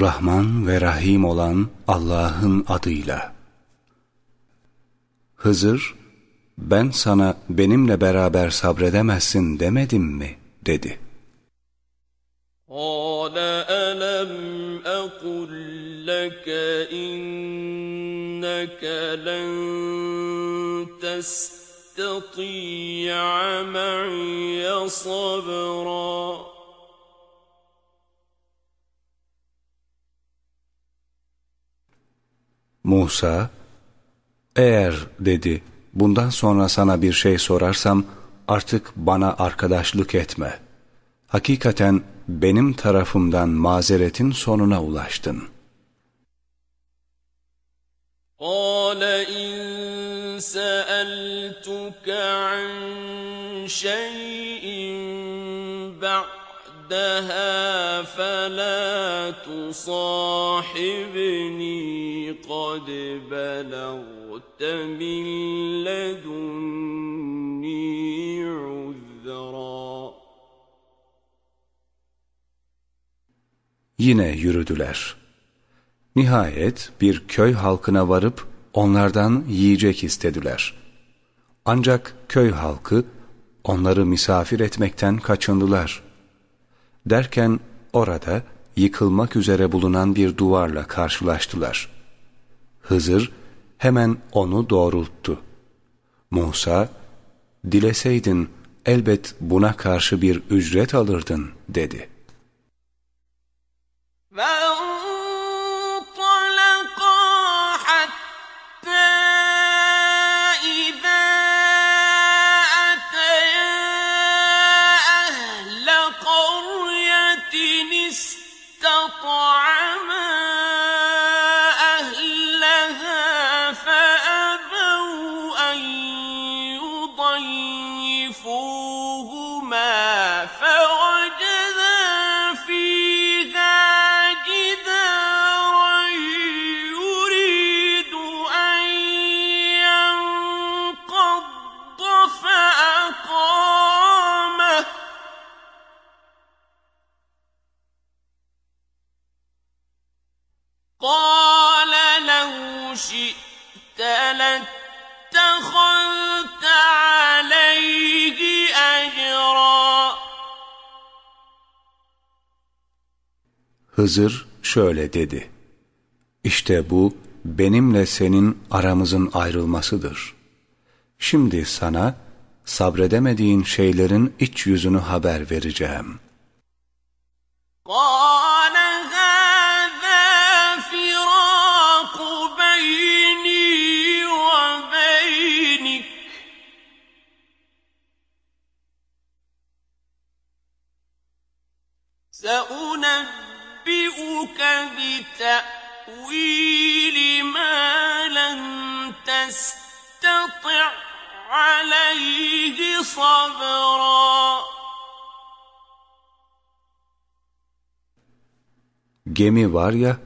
Rahman ve Rahim olan Allah'ın adıyla. Hızır, ben sana benimle beraber sabredemezsin demedim mi? dedi. قال ألم أقل لك إنك لن تستطيع معي صبرا Musa, eğer dedi bundan sonra sana bir şey sorarsam artık bana arkadaşlık etme. Hakikaten benim tarafımdan mazeretin sonuna ulaştın. قال إن سألتك عن شيء بعدها فلا تصاحبني قد بلغت من لدني عذرا Yine yürüdüler. Nihayet bir köy halkına varıp onlardan yiyecek istediler. Ancak köy halkı onları misafir etmekten kaçındılar. Derken orada yıkılmak üzere bulunan bir duvarla karşılaştılar. Hızır hemen onu doğrulttu. Musa, dileseydin elbet buna karşı bir ücret alırdın dedi.'' قطع Hızır şöyle dedi. İşte bu benimle senin aramızın ayrılmasıdır. Şimdi sana sabredemediğin şeylerin iç yüzünü haber vereceğim. سأنبئ أنبئك بتأويل ما لم تستطع عليه صبرا Gemi var ya,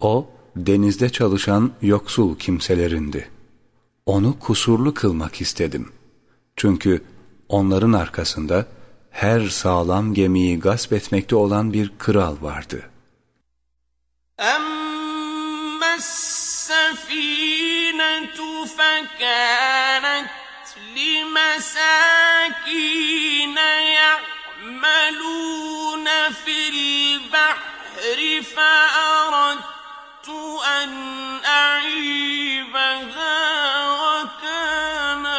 o denizde çalışan yoksul kimselerindi. Onu kusurlu kılmak istedim. Çünkü onların arkasında her sağlam gemiyi gasp etmekte olan bir kral vardı. أما السفينة فكانت لمساكين يعملون في البحر فأردت أن أعيبها وكان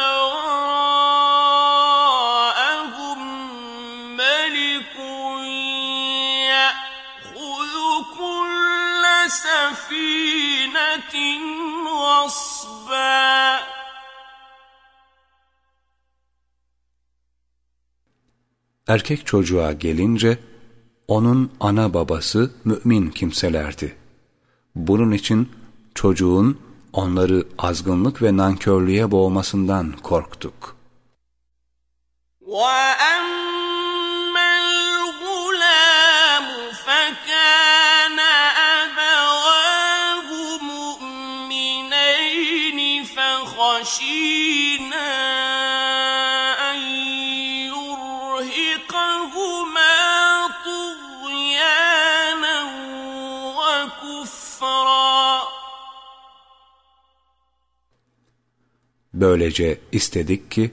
Erkek çocuğa gelince onun ana babası mümin kimselerdi. Bunun için çocuğun onları azgınlık ve nankörlüğe boğmasından korktuk. وَأَمَّا Böylece istedik ki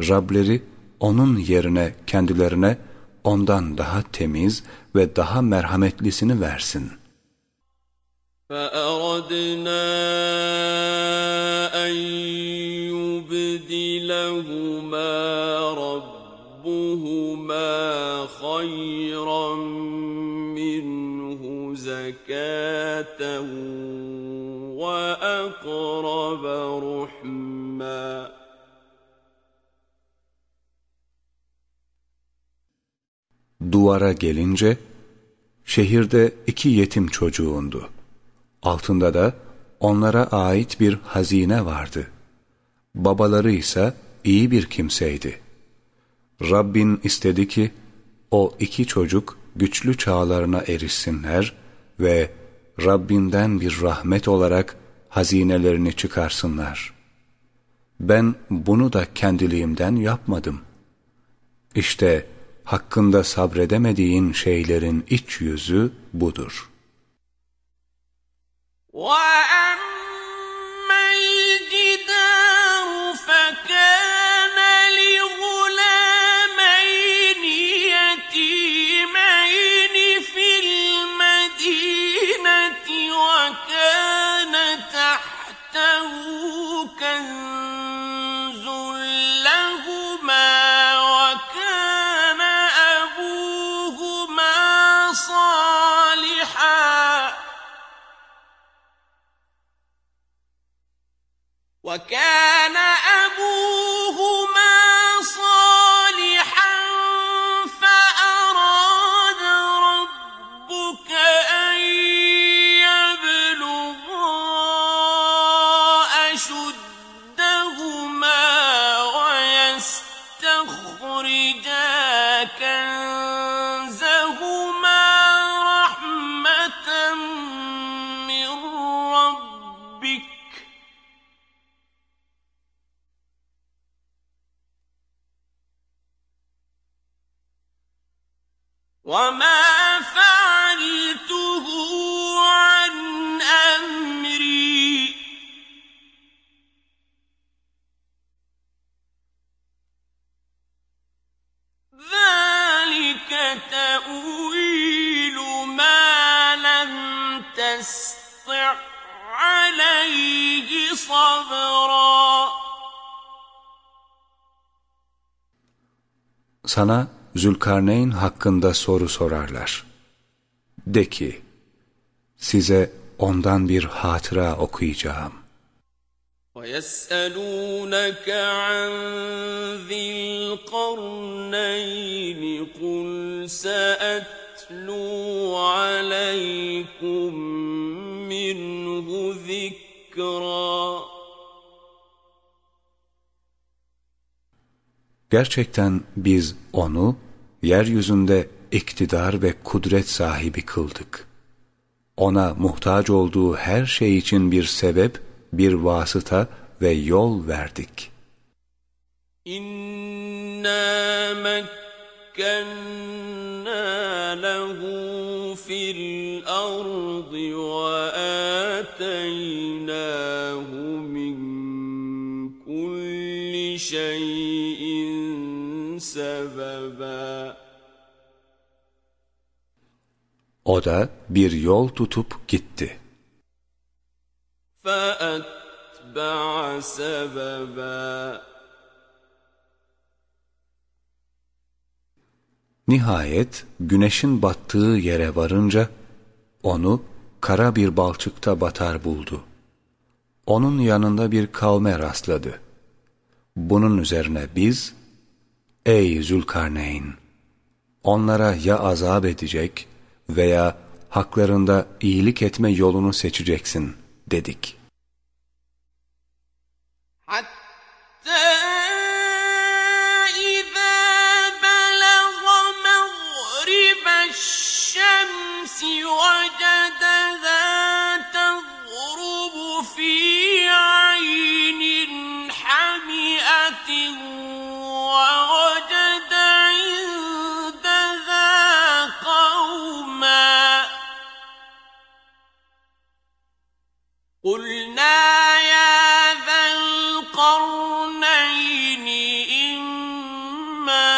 Rableri onun yerine kendilerine ondan daha temiz ve daha merhametlisini versin. فَأَرَدْنَا أَنْ يُبْدِلَهُمَا رَبُّهُمَا خَيْرًا مِّنْهُ زَكَاةً وَأَقْرَبَ رُحْمًا Duvara gelince, şehirde iki yetim çocuğundu. Altında da onlara ait bir hazine vardı. Babaları ise iyi bir kimseydi. Rabbin istedi ki, o iki çocuk güçlü çağlarına erişsinler ve Rabbinden bir rahmet olarak hazinelerini çıkarsınlar Ben bunu da kendiliğimden yapmadım. İşte hakkında sabredemediğin şeylerin iç yüzü budur. وَأَمَّا وكان أبوه وما فعلته عن أمري. ذلك تأويل ما لم تستع عليه صبرا. Sana Zülkarneyn hakkında soru sorarlar. De ki, size ondan bir hatıra okuyacağım. وَيَسْأَلُونَكَ عَنْ ذِي الْقَرْنَيْنِ قُلْ سَأَتْلُو عَلَيْكُمْ مِنْهُ ذِكْرًا Gerçekten biz onu yeryüzünde iktidar ve kudret sahibi kıldık. Ona muhtaç olduğu her şey için bir sebep, bir vasıta ve yol verdik. İnna fil ardı ve ateynahu min kulli şeyin sebeba. O da bir yol tutup gitti. Nihayet güneşin battığı yere varınca onu kara bir balçıkta batar buldu. Onun yanında bir kavme rastladı. Bunun üzerine biz ey Zülkarneyn! Onlara ya azap edecek veya haklarında iyilik etme yolunu seçeceksin dedik. Hatta الشمس وجدها تغرب في عين حمئة قلنا يا ذا القرنين إما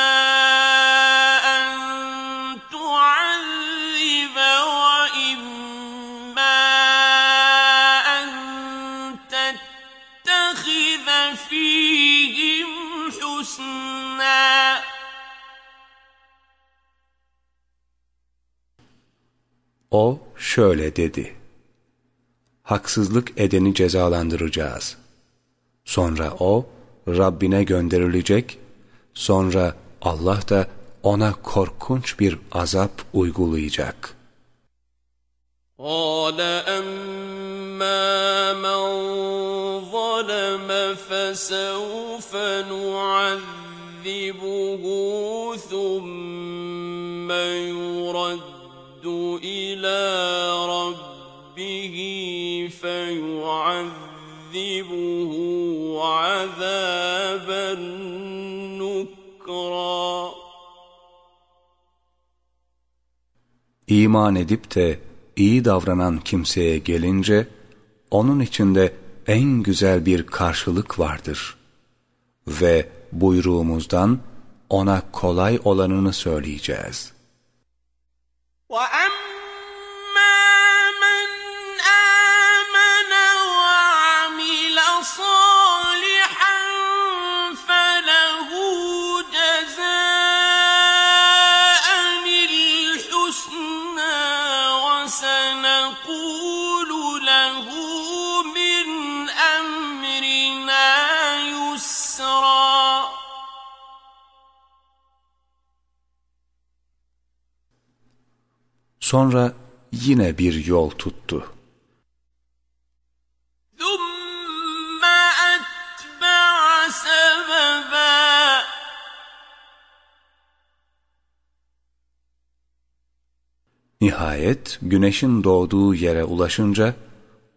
أن تعذب وإما أن تتخذ فيهم حسنا O şöyle dedi. Haksızlık edeni cezalandıracağız. Sonra o Rabbine gönderilecek, sonra Allah da ona korkunç bir azap uygulayacak. قال أما من ظلم فسوف نعذبه ثم يرد إلى ربه فيعذبه عذابا نكرا İman edip de iyi davranan kimseye gelince, onun içinde en güzel bir karşılık vardır. Ve buyruğumuzdan ona kolay olanını söyleyeceğiz. وأما Sonra yine bir yol tuttu. Nihayet güneşin doğduğu yere ulaşınca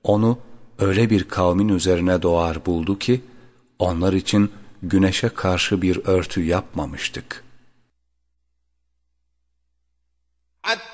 onu öyle bir kavmin üzerine doğar buldu ki onlar için güneşe karşı bir örtü yapmamıştık. Hatta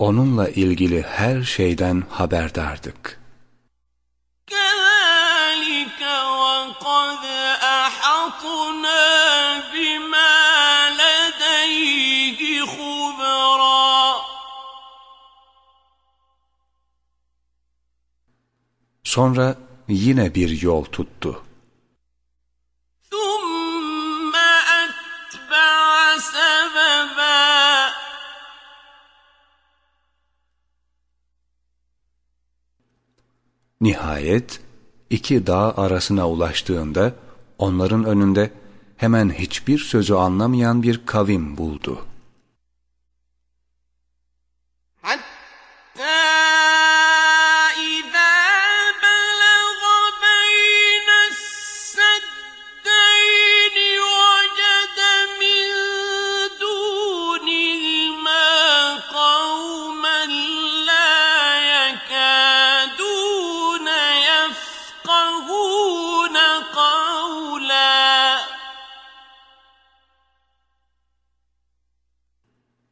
onunla ilgili her şeyden haberdardık. Sonra yine bir yol tuttu. Nihayet iki dağ arasına ulaştığında onların önünde hemen hiçbir sözü anlamayan bir kavim buldu.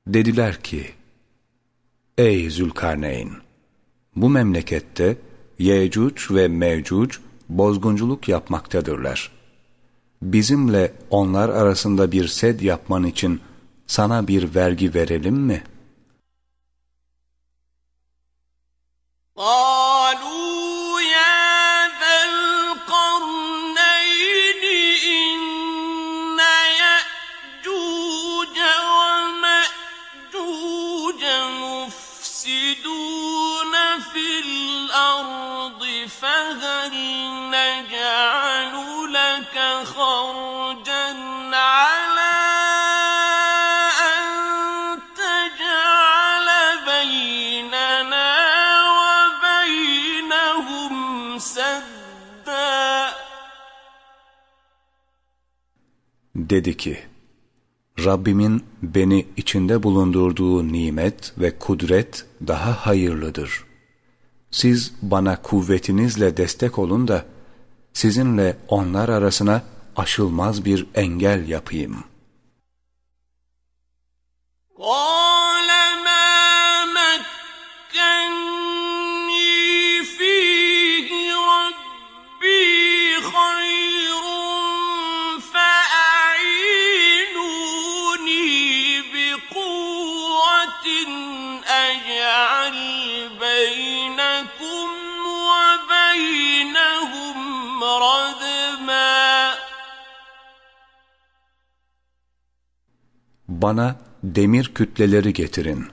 Dediler ki, Ey Zülkarneyn! Bu memlekette Yecuc ve Mevcuc bozgunculuk yapmaktadırlar. Bizimle onlar arasında bir sed yapman için sana bir vergi verelim mi? Allah! dedi ki, Rabbimin beni içinde bulundurduğu nimet ve kudret daha hayırlıdır. Siz bana kuvvetinizle destek olun da, sizinle onlar arasına aşılmaz bir engel yapayım. قَالَ bana demir kütleleri getirin.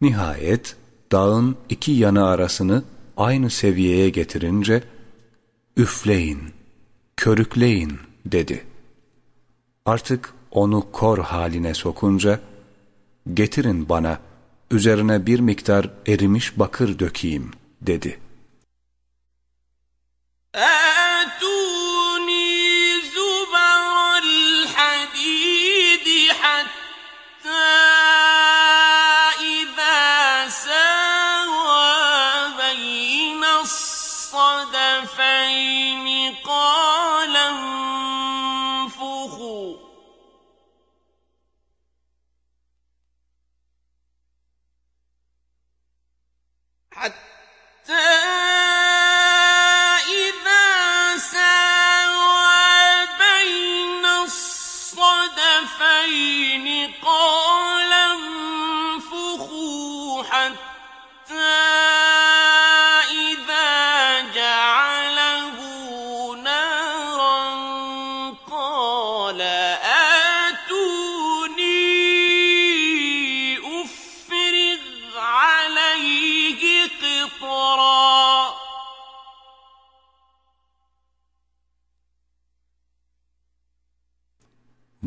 Nihayet dağın iki yanı arasını aynı seviyeye getirince üfleyin, körükleyin dedi. Artık onu kor haline sokunca getirin bana üzerine bir miktar erimiş bakır dökeyim dedi.''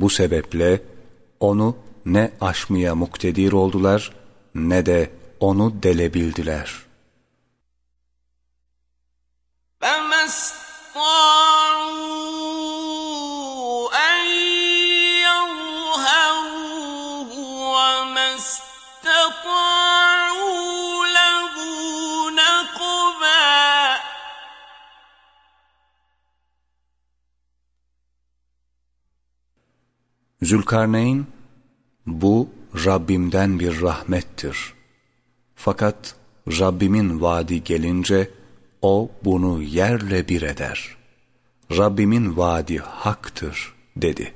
Bu sebeple onu ne aşmaya muktedir oldular ne de onu delebildiler. Zülkarneyn, bu Rabbimden bir rahmettir. Fakat Rabbimin vaadi gelince, o bunu yerle bir eder. Rabbimin vaadi haktır, dedi.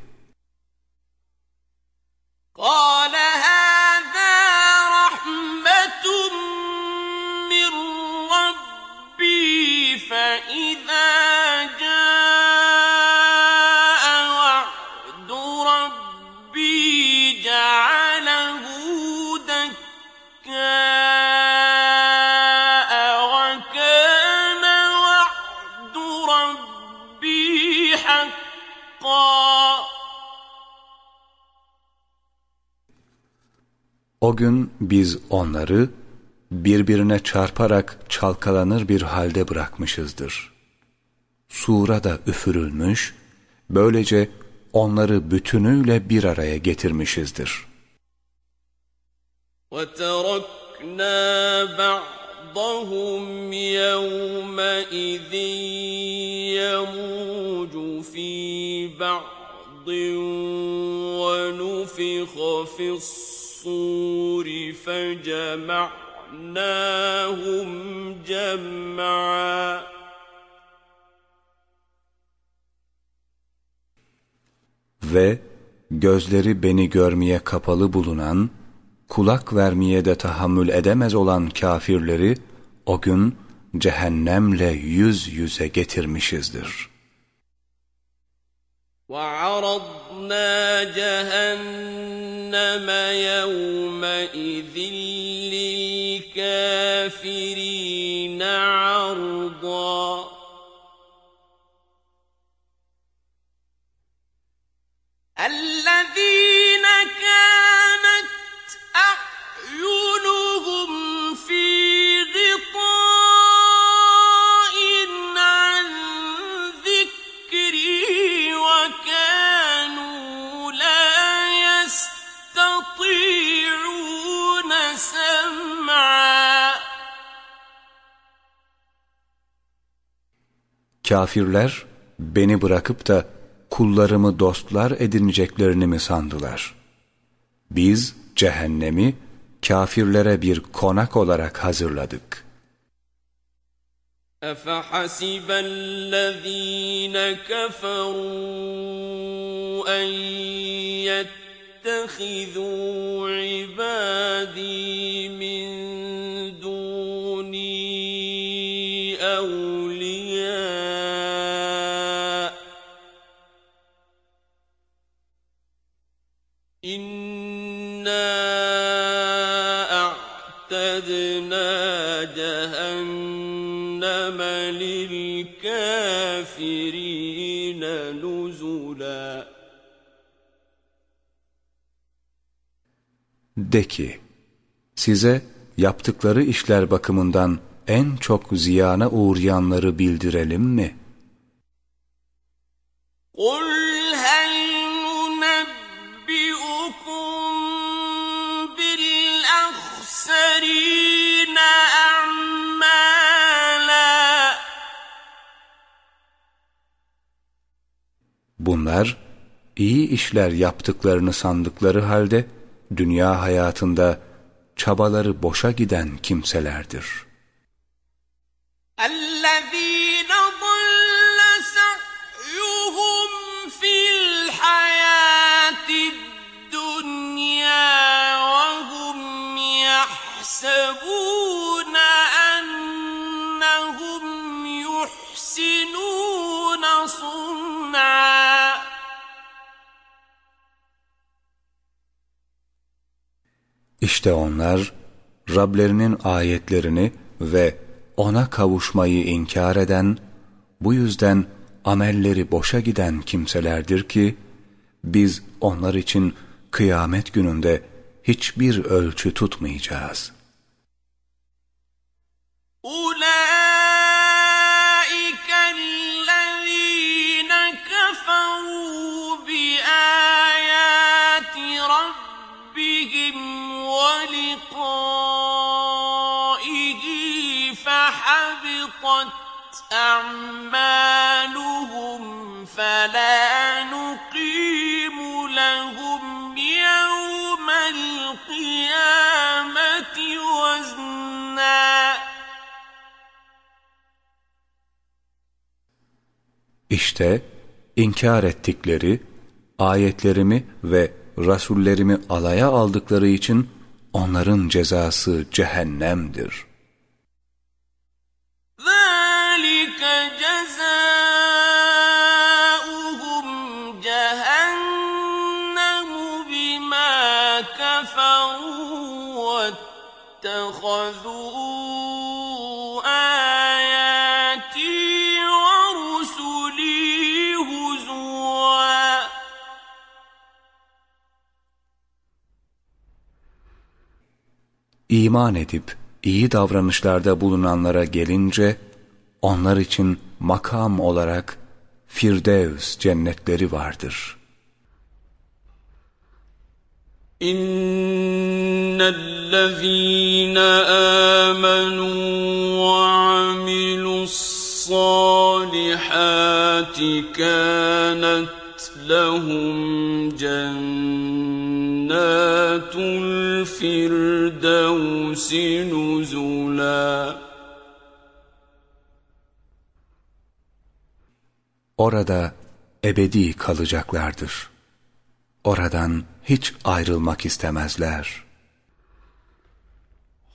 قَالَ O gün biz onları birbirine çarparak çalkalanır bir halde bırakmışızdır. Sura da üfürülmüş, böylece onları bütünüyle bir araya getirmişizdir. وَتَرَكْنَا بَعْضَهُمْ يَوْمَئِذٍ يَمُوجُ فِي بَعْضٍ وَنُفِخَ فِي الصُّورِ الصور فجمعناهم جمعا Ve gözleri beni görmeye kapalı bulunan, kulak vermeye de tahammül edemez olan kafirleri o gün cehennemle yüz yüze getirmişizdir.'' وعرضنا جهنم يومئذ للكافرين عرضا. الذين كانت أعينهم Kafirler beni bırakıp da kullarımı dostlar edineceklerini mi sandılar? Biz cehennemi kafirlere bir konak olarak hazırladık. أفحسب الذين كفروا أن يتخذوا عبادي من İnna. De ki, size yaptıkları işler bakımından en çok ziyana uğrayanları bildirelim mi? قُلْ Bunlar iyi işler yaptıklarını sandıkları halde dünya hayatında çabaları boşa giden kimselerdir. الذين İşte onlar Rablerinin ayetlerini ve ona kavuşmayı inkar eden, bu yüzden amelleri boşa giden kimselerdir ki, biz onlar için kıyamet gününde hiçbir ölçü tutmayacağız. Ulan! أعمالهم فلا نقيم لهم يوم القيامة وزنا İşte inkar ettikleri, ayetlerimi ve rasullerimi alaya aldıkları için onların cezası cehennemdir. İman edip iyi davranışlarda bulunanlara gelince onlar için makam olarak Firdevs cennetleri vardır. إن الذين آمنوا وعملوا الصالحات كانت لهم جنات الفردوس نزلا Orada ebedi kalacaklardır. Oradan hiç ayrılmak istemezler.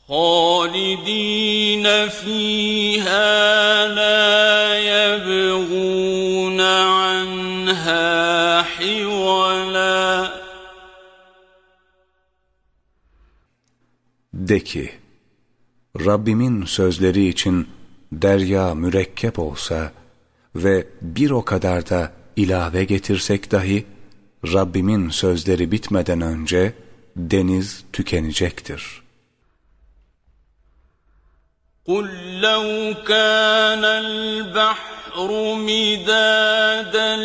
خالدين فيها لا يبغون عنها حولا De ki, Rabbimin sözleri için derya mürekkep olsa ve bir o kadar da ilave getirsek dahi, Rabbimin sözleri bitmeden önce deniz tükenecektir. قل لو كان البحر مدادا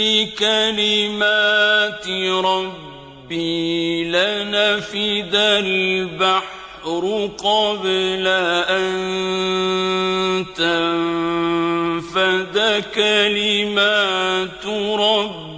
لكلمات ربي لنفد البحر قبل أن تنفد كلمات ربي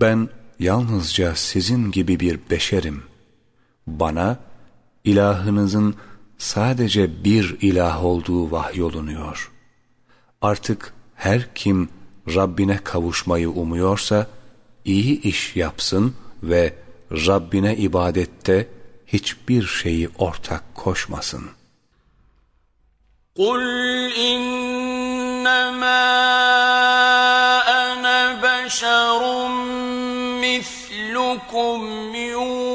ben yalnızca sizin gibi bir beşerim. Bana ilahınızın sadece bir ilah olduğu vahyolunuyor. Artık her kim Rabbine kavuşmayı umuyorsa iyi iş yapsın ve Rabbine ibadette hiçbir şeyi ortak koşmasın. Kul innemâ بشر مثلكم يوم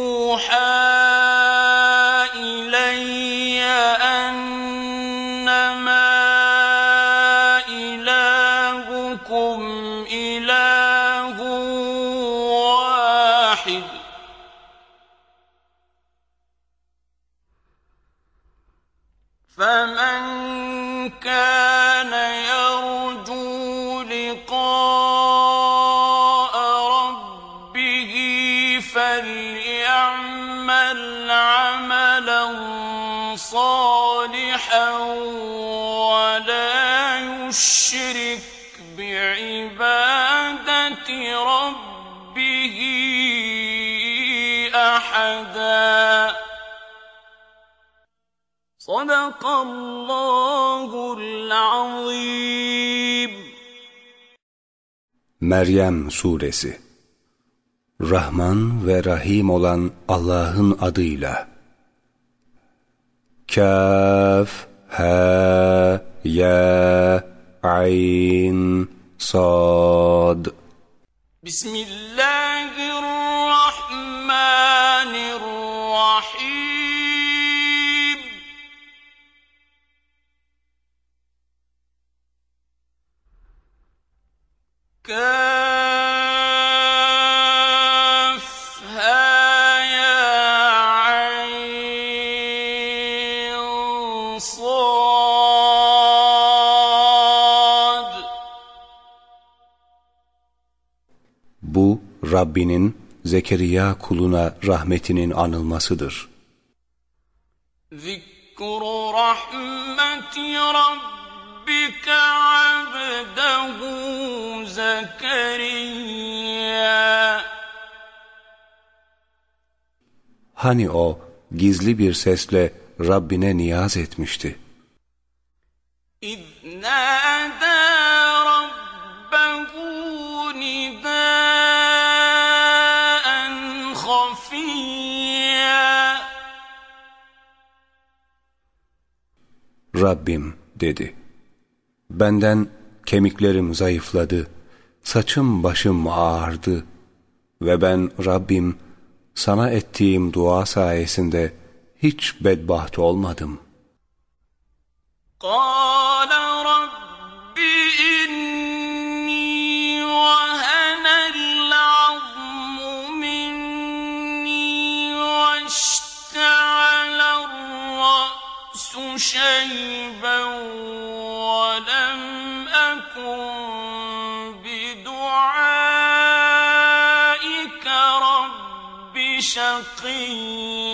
ربه أحدا صدق الله العظيم Meryem Suresi Rahman ve Rahim olan Allah'ın adıyla Kaf, Ha, Ya, عين صاد بسم الله Rabbinin Zekeriya kuluna rahmetinin anılmasıdır. Zikru rahmeti rabbike abdehu Zekeriya Hani o gizli bir sesle Rabbine niyaz etmişti. İz Rabbim dedi. Benden kemiklerim zayıfladı, saçım başım ağardı ve ben Rabbim sana ettiğim dua sayesinde hiç bedbaht olmadım. قال شيبا ولم أكن بدعائك رب شقيا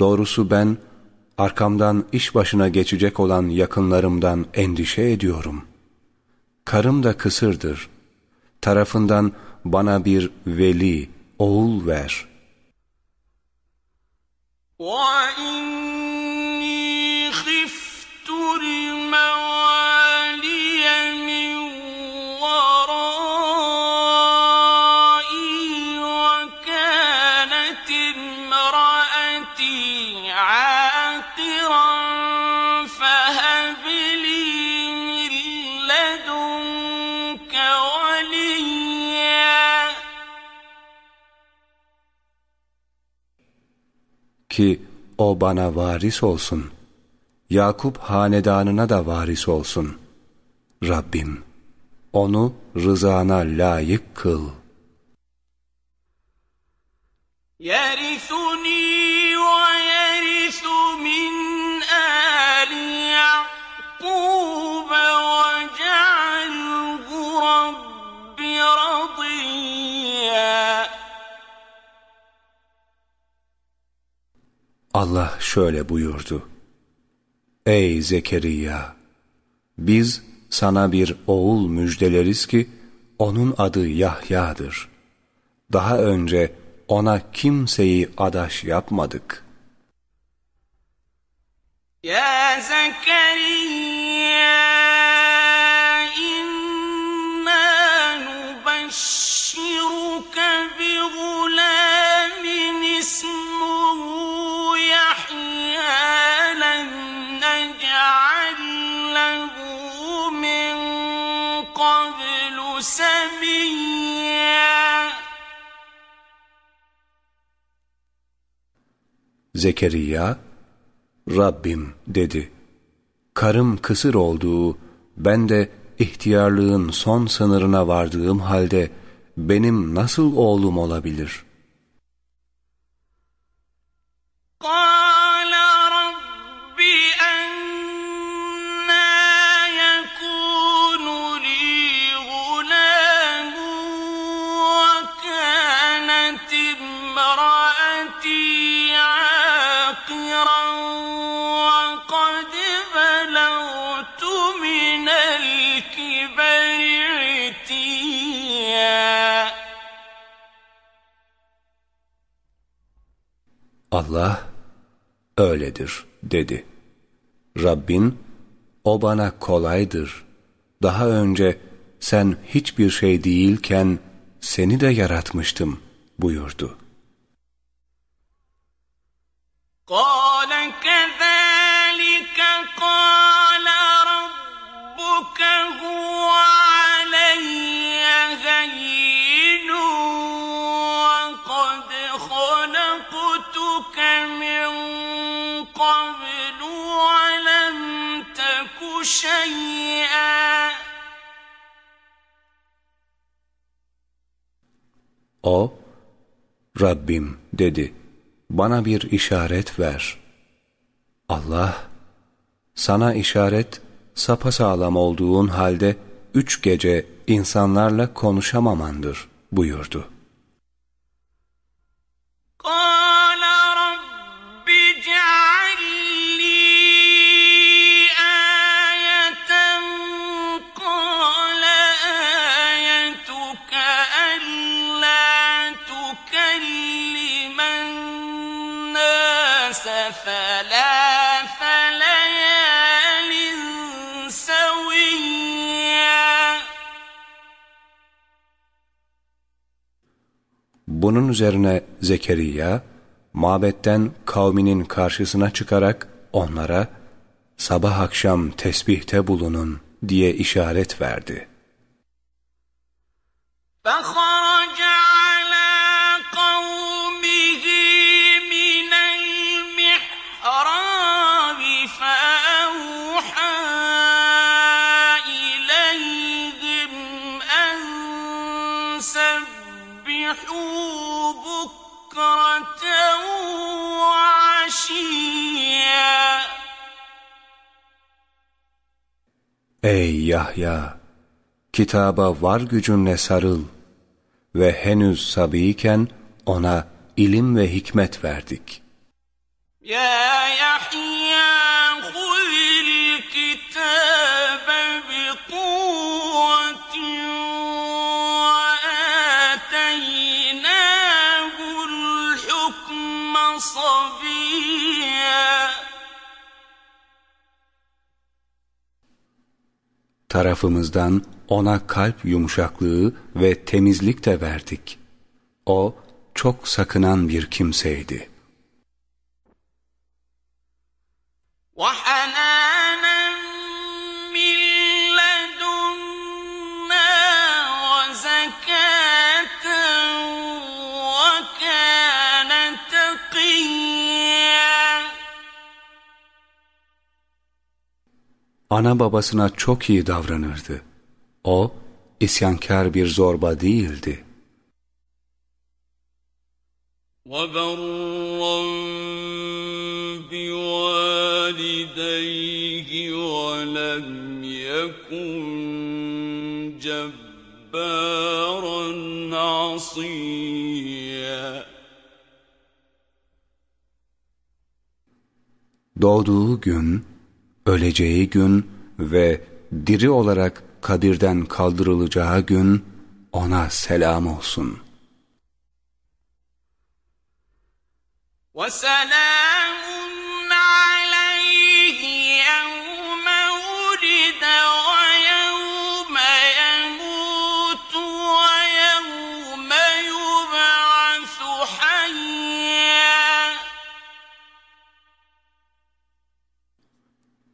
Doğrusu ben arkamdan iş başına geçecek olan yakınlarımdan endişe ediyorum. Karım da kısırdır. Tarafından bana bir veli, oğul ver.'' 我应 o bana varis olsun. Yakup hanedanına da varis olsun. Rabbim, onu rızana layık kıl. Yerisuni ve yerisu min âli Ya'kûbe ve ce'alhu Rabbi radiyya. Allah şöyle buyurdu. Ey Zekeriya! Biz sana bir oğul müjdeleriz ki onun adı Yahya'dır. Daha önce ona kimseyi adaş yapmadık. Ya Zekeriya inna nubashshiruka bi gulamin qablu samiyya Zekeriya, Rabbim dedi. Karım kısır olduğu, ben de ihtiyarlığın son sınırına vardığım halde benim nasıl oğlum olabilir? قال Allah, öyledir dedi. Rabbin, o bana kolaydır. Daha önce sen hiçbir şey değilken seni de yaratmıştım buyurdu. قال كذلك شيئا O, Rabbim dedi, bana bir işaret ver. Allah, sana işaret sapasağlam olduğun halde üç gece insanlarla konuşamamandır buyurdu. Bunun üzerine Zekeriya, mabetten kavminin karşısına çıkarak onlara, sabah akşam tesbihte bulunun diye işaret verdi. فخرج Ey Yahya! Kitaba var gücünle sarıl ve henüz sabiyken ona ilim ve hikmet verdik. Ya Yahya! Tarafımızdan ona kalp yumuşaklığı ve temizlik de verdik. O çok sakınan bir kimseydi. وحنانا Ana babasına çok iyi davranırdı. O, isyankar bir zorba değildi. وبرا بوالديه ولم يكن جبارا عصيا Doğduğu gün, öleceği gün ve diri olarak kabirden kaldırılacağı gün ona selam olsun. وَسَلَامٌ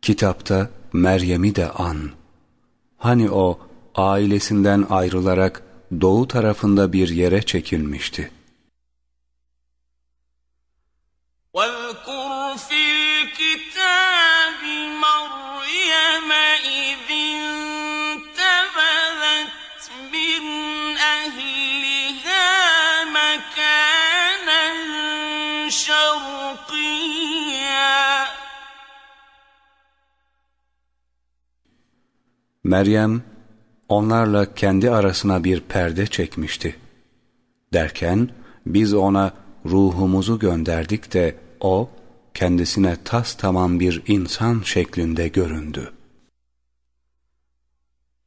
Kitapta Meryem'i de an. Hani o ailesinden ayrılarak doğu tarafında bir yere çekilmişti. واذكر في الكتاب مريم إذ Meryem onlarla kendi arasına bir perde çekmişti. Derken biz ona ruhumuzu gönderdik de o kendisine tas tamam bir insan şeklinde göründü.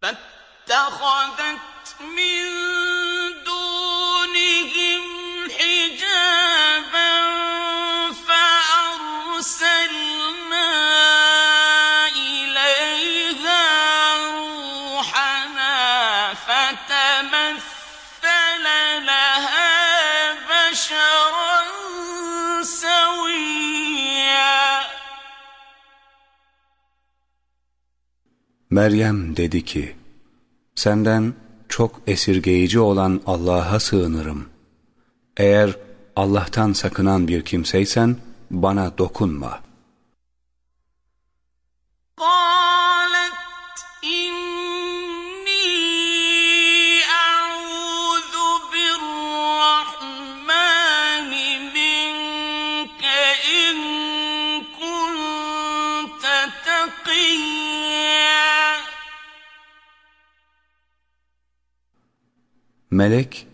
فاتخذت من Meryem dedi ki, senden çok esirgeyici olan Allah'a sığınırım. Eğer Allah'tan sakınan bir kimseysen bana dokunma. Melek,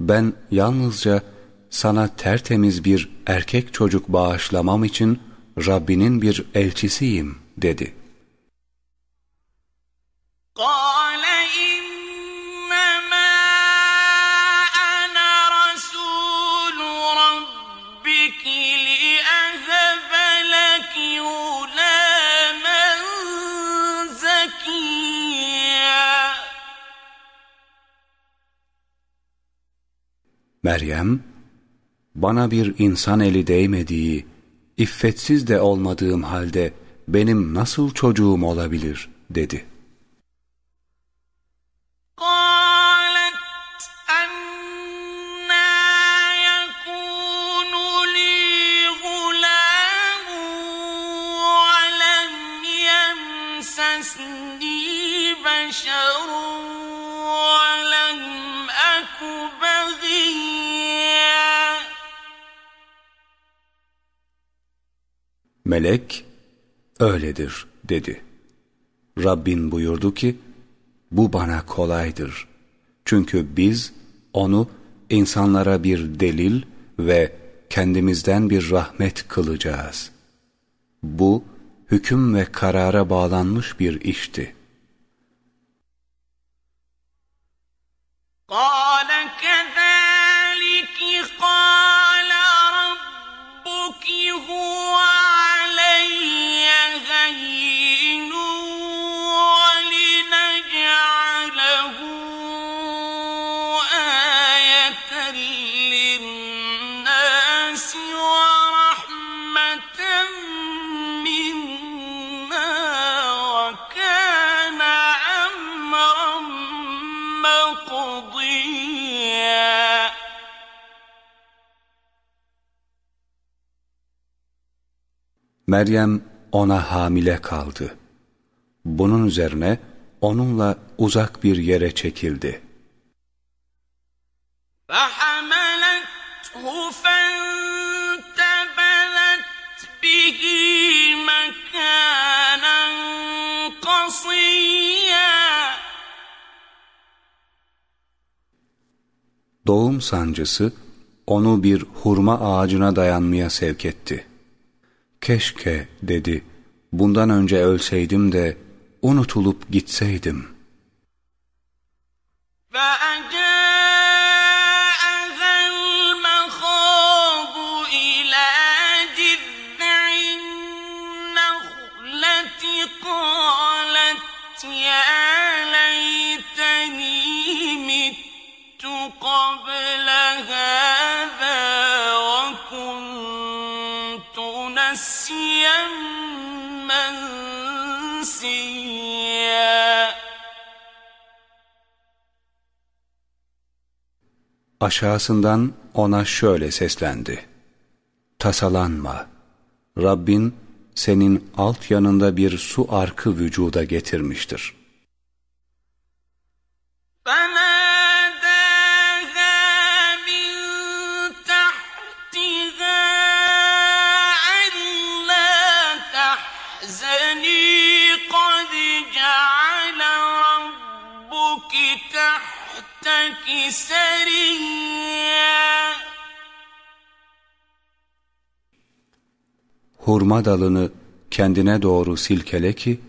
ben yalnızca sana tertemiz bir erkek çocuk bağışlamam için Rabbinin bir elçisiyim dedi. قال Meryem, bana bir insan eli değmediği, iffetsiz de olmadığım halde benim nasıl çocuğum olabilir dedi. Melek, öyledir dedi. Rabbin buyurdu ki, bu bana kolaydır. Çünkü biz onu insanlara bir delil ve kendimizden bir rahmet kılacağız. Bu, hüküm ve karara bağlanmış bir işti. قال Meryem ona hamile kaldı. Bunun üzerine onunla uzak bir yere çekildi. فحملته فانتبذت به مكانا قصيا Doğum sancısı onu bir hurma ağacına dayanmaya sevk etti. Keşke dedi, bundan önce ölseydim de unutulup gitseydim.'' Aşağısından ona şöyle seslendi. Tasalanma. Rabbin senin alt yanında bir su arkı vücuda getirmiştir. Hurma dalını kendine doğru silkele ki,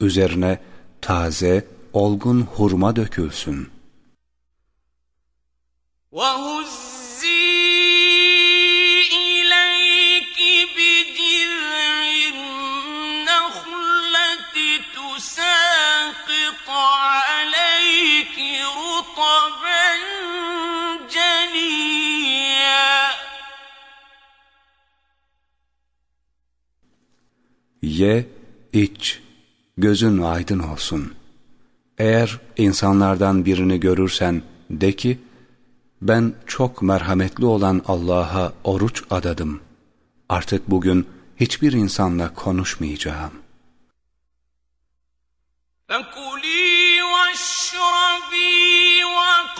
üzerine taze, olgun hurma dökülsün. وَهُزِّ Ye, iç, gözün aydın olsun. Eğer insanlardan birini görürsen de ki, ben çok merhametli olan Allah'a oruç adadım. Artık bugün hiçbir insanla konuşmayacağım. فَكُلِي وَاشْرَبِي وَقَرِّي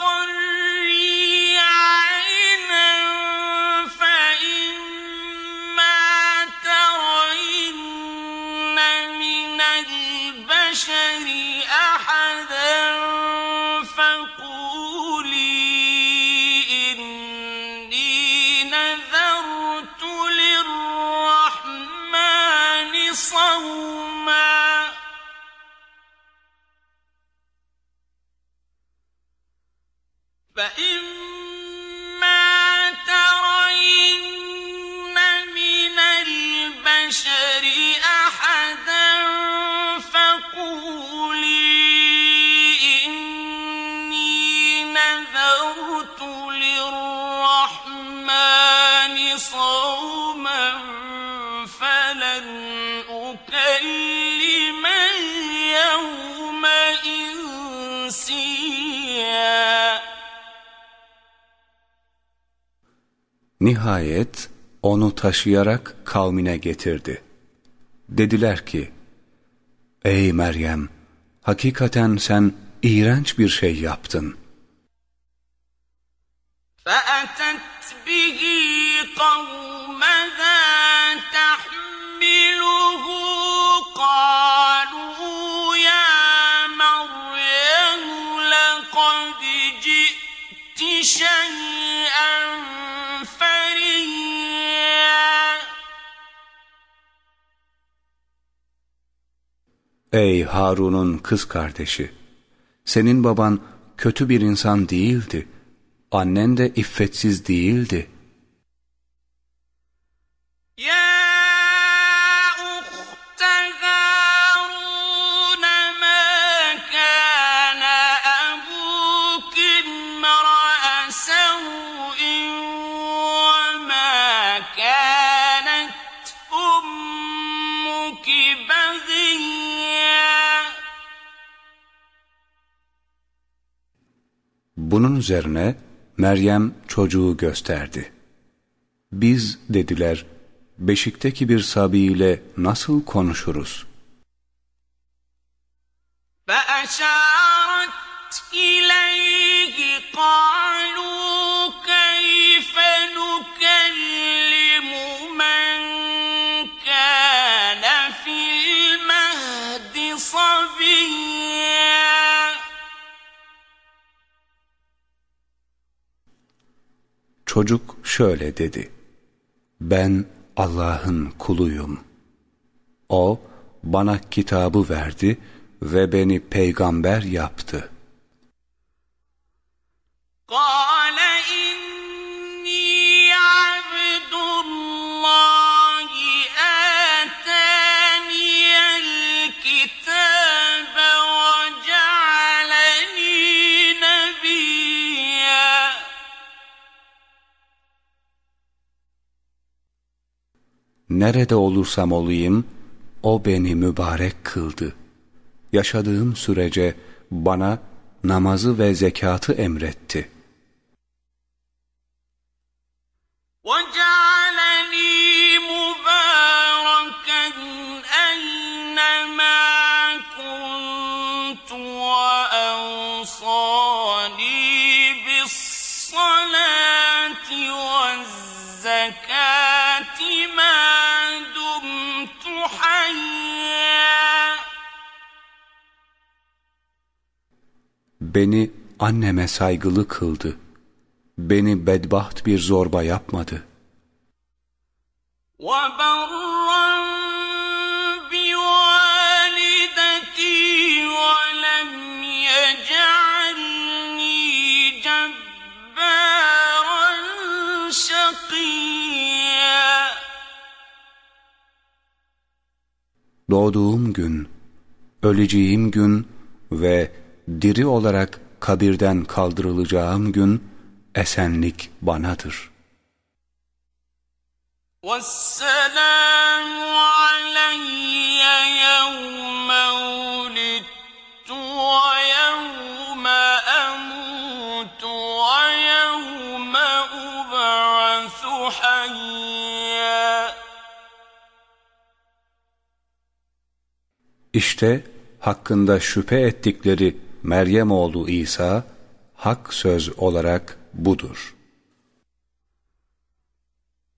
Nihayet onu taşıyarak kavmine getirdi. Dediler ki, Ey Meryem! Hakikaten sen iğrenç bir şey yaptın. فَأَتَتْ بِهِ قَوْمَهَا تَحْمِلُهُ قَالُوا Ey Harun'un kız kardeşi! Senin baban kötü bir insan değildi. Annen de iffetsiz değildi. Bunun üzerine Meryem çocuğu gösterdi. Biz dediler, beşikteki bir sabiyle nasıl konuşuruz? فَأَشَارَتْ إِلَيْهِ قَالُوا Çocuk şöyle dedi. Ben Allah'ın kuluyum. O bana kitabı verdi ve beni peygamber yaptı. قال Nerede olursam olayım, o beni mübarek kıldı. Yaşadığım sürece bana namazı ve zekatı emretti. وجعلني Beni anneme saygılı kıldı. Beni bedbaht bir zorba yapmadı. وبرا بوالدتي ولم يجعلني جبارا شقيا Doğduğum gün, öleceğim gün ve diri olarak kabirden kaldırılacağım gün esenlik banadır. والسلام علي يوم ولدت ويوم أموت ويوم أبعث حيا İşte hakkında şüphe ettikleri Meryem oğlu İsa, hak söz olarak budur.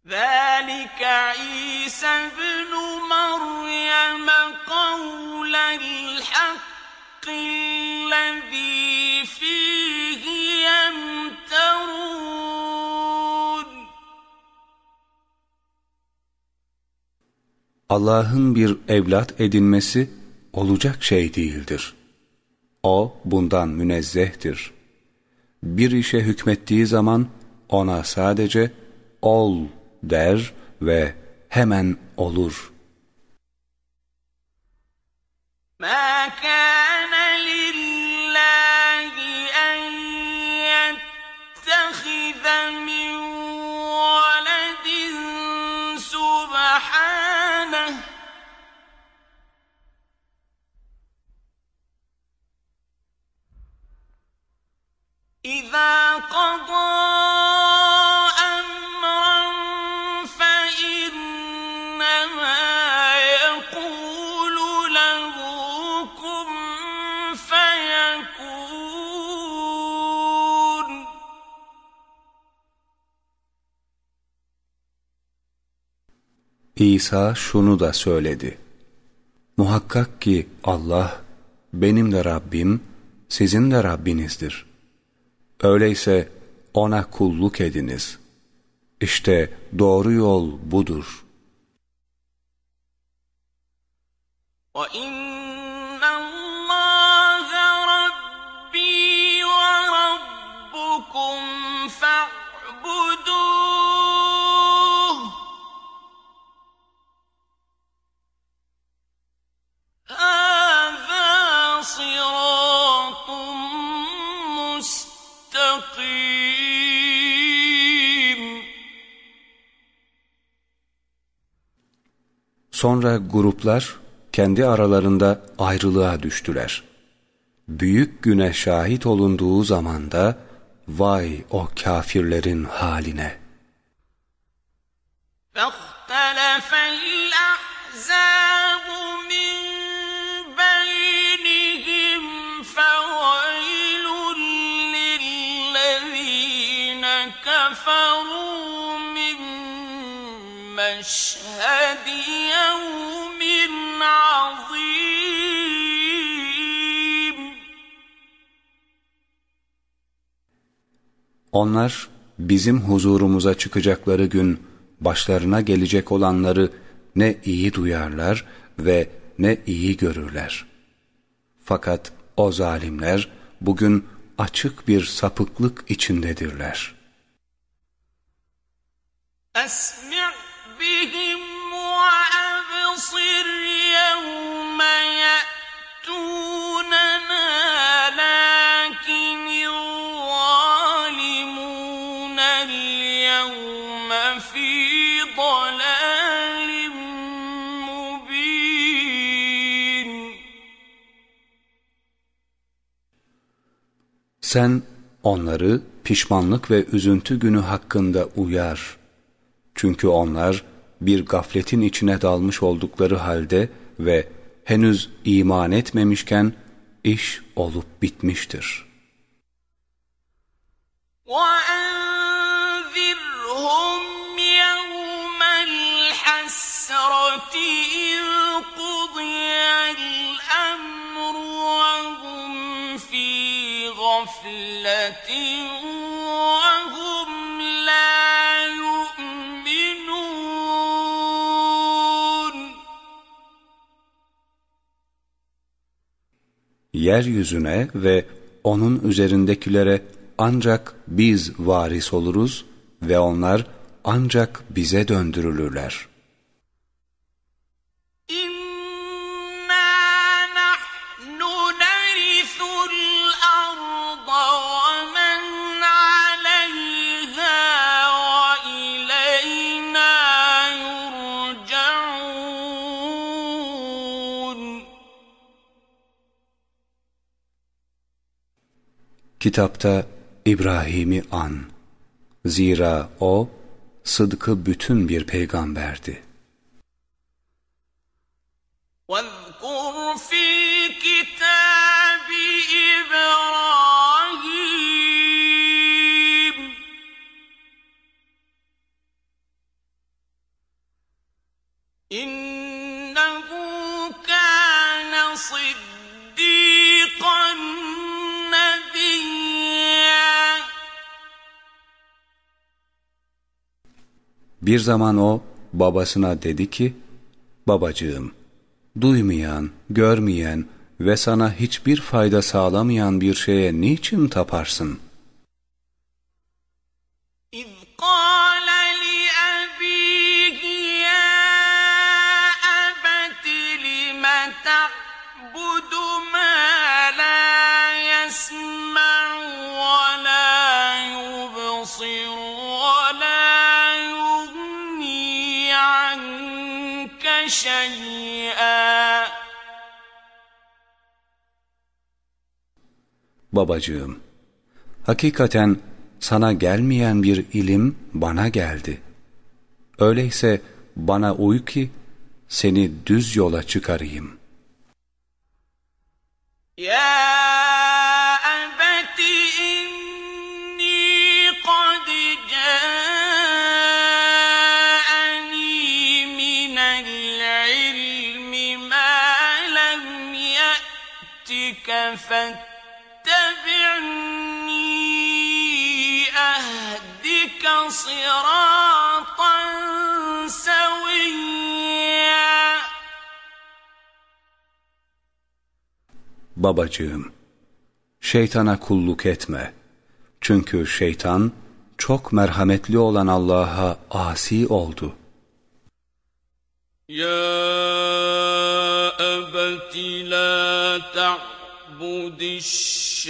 ذلك عيسى ابن مريم قول الحق الذي فيه يمترون Allah'ın bir evlat edinmesi olacak şey değildir. O bundan münezzehtir. Bir işe hükmettiği zaman ona sadece ol der ve hemen olur. ما كان لله إذا قضى أمرا فإنما يقول له كن فيكون İsa şunu da söyledi. Muhakkak ki Allah benim de Rabbim, sizin de Rabbinizdir. Öyleyse ona kulluk ediniz. İşte doğru yol budur. وإن الله ربي وربكم فاعبدوه هذا صراط Sonra gruplar kendi aralarında ayrılığa düştüler. Büyük güne şahit olunduğu zamanda vay o kafirlerin haline. فاختلف الأحزاب من بينهم فويل للذين كفروا Onlar bizim huzurumuza çıkacakları gün başlarına gelecek olanları ne iyi duyarlar ve ne iyi görürler. Fakat o zalimler bugün açık bir sapıklık içindedirler. Esmi' bihim sen onları pişmanlık ve üzüntü günü hakkında uyar. Çünkü onlar bir gafletin içine dalmış oldukları halde ve henüz iman etmemişken iş olup bitmiştir. وأنذرهم يوم الحسرة إذ قضي الأمر وهم في غفلة وهم Yeryüzüne ve onun üzerindekilere ancak biz varis oluruz ve onlar ancak bize döndürülürler. Kitapta İbrahim'i an. Zira o sıdkı bütün bir peygamberdi. واذكر في الكتاب إبراهيم Bir zaman o babasına dedi ki, Babacığım, duymayan, görmeyen ve sana hiçbir fayda sağlamayan bir şeye niçin taparsın? Babacığım, hakikaten sana gelmeyen bir ilim bana geldi. Öyleyse bana uy ki seni düz yola çıkarayım. يا Babacığım, şeytana kulluk etme. Çünkü şeytan çok merhametli olan Allah'a asi oldu. Ya ebeti la ta'l تعبد الشيطان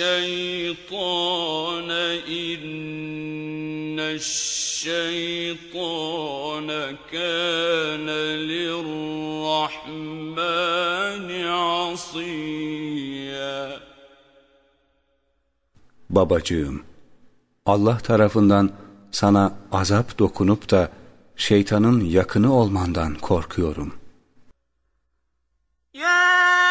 إن الشيطان كان للرحمن عصيا Babacığım, Allah tarafından sana azap dokunup da şeytanın yakını olmandan korkuyorum. يا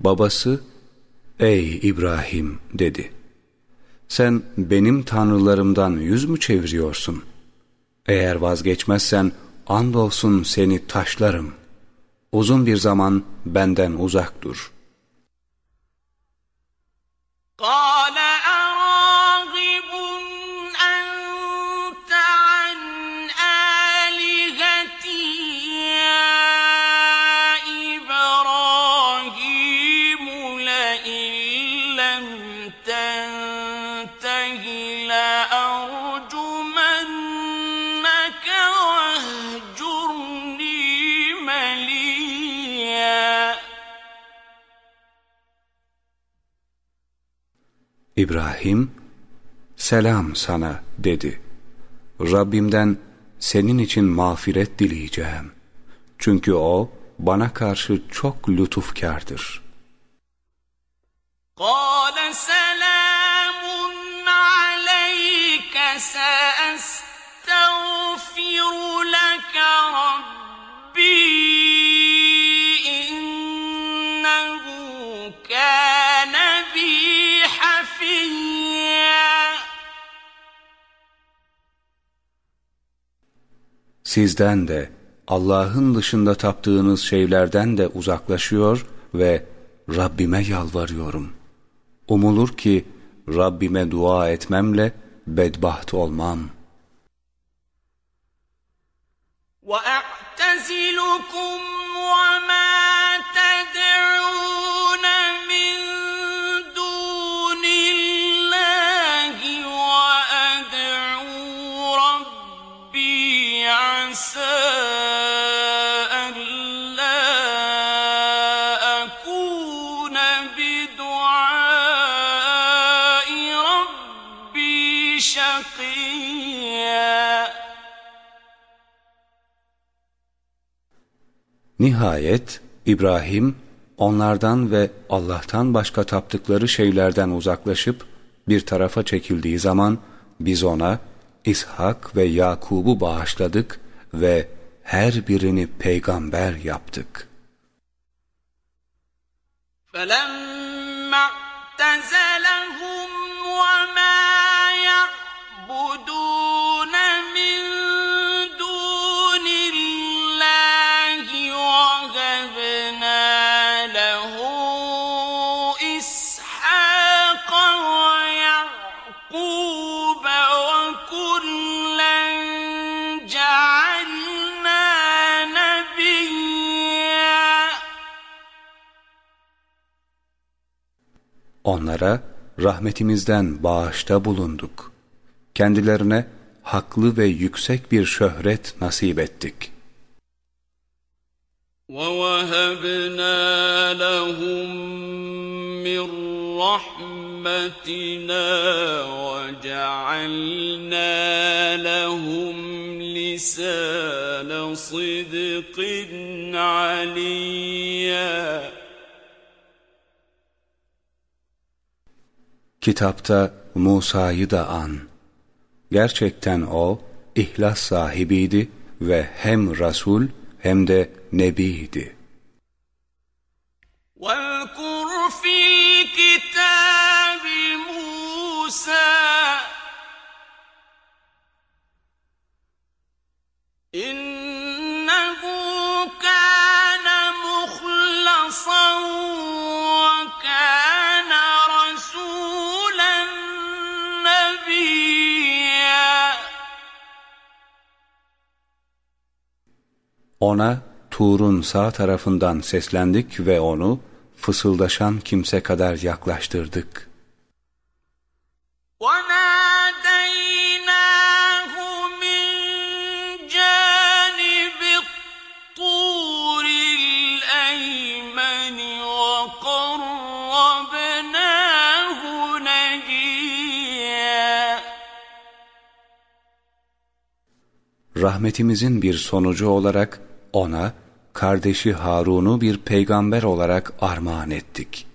Babası, ''Ey İbrahim'' dedi. ''Sen benim tanrılarımdan yüz mü çeviriyorsun? Eğer vazgeçmezsen andolsun seni taşlarım. Uzun bir zaman benden uzak dur.'' قال İbrahim, selam sana dedi. Rabbimden senin için mağfiret dileyeceğim. Çünkü o bana karşı çok lütufkardır. قال سلام عليك سأستغفر Sizden de Allah'ın dışında taptığınız şeylerden de uzaklaşıyor ve Rabbime yalvarıyorum. Umulur ki Rabbime dua etmemle bedbaht olmam. وأعتزلكم وما Nihayet İbrahim onlardan ve Allah'tan başka taptıkları şeylerden uzaklaşıp bir tarafa çekildiği zaman biz ona İshak ve Yakub'u bağışladık ve her birini peygamber yaptık. فلما Onlara rahmetimizden bağışta bulunduk. Kendilerine haklı ve yüksek bir şöhret nasip ettik. ووهبنا لهم من رحمتنا وجعلنا لهم لسان صدق عليا Kitapta Musa'yı da an. Gerçekten o ihlas sahibiydi ve hem Resul hem de Nebiydi. واذكر في الكتاب موسى إنه Ona Tur'un sağ tarafından seslendik ve onu fısıldaşan kimse kadar yaklaştırdık. Rahmetimizin bir sonucu olarak ona kardeşi Harun'u bir peygamber olarak armağan ettik.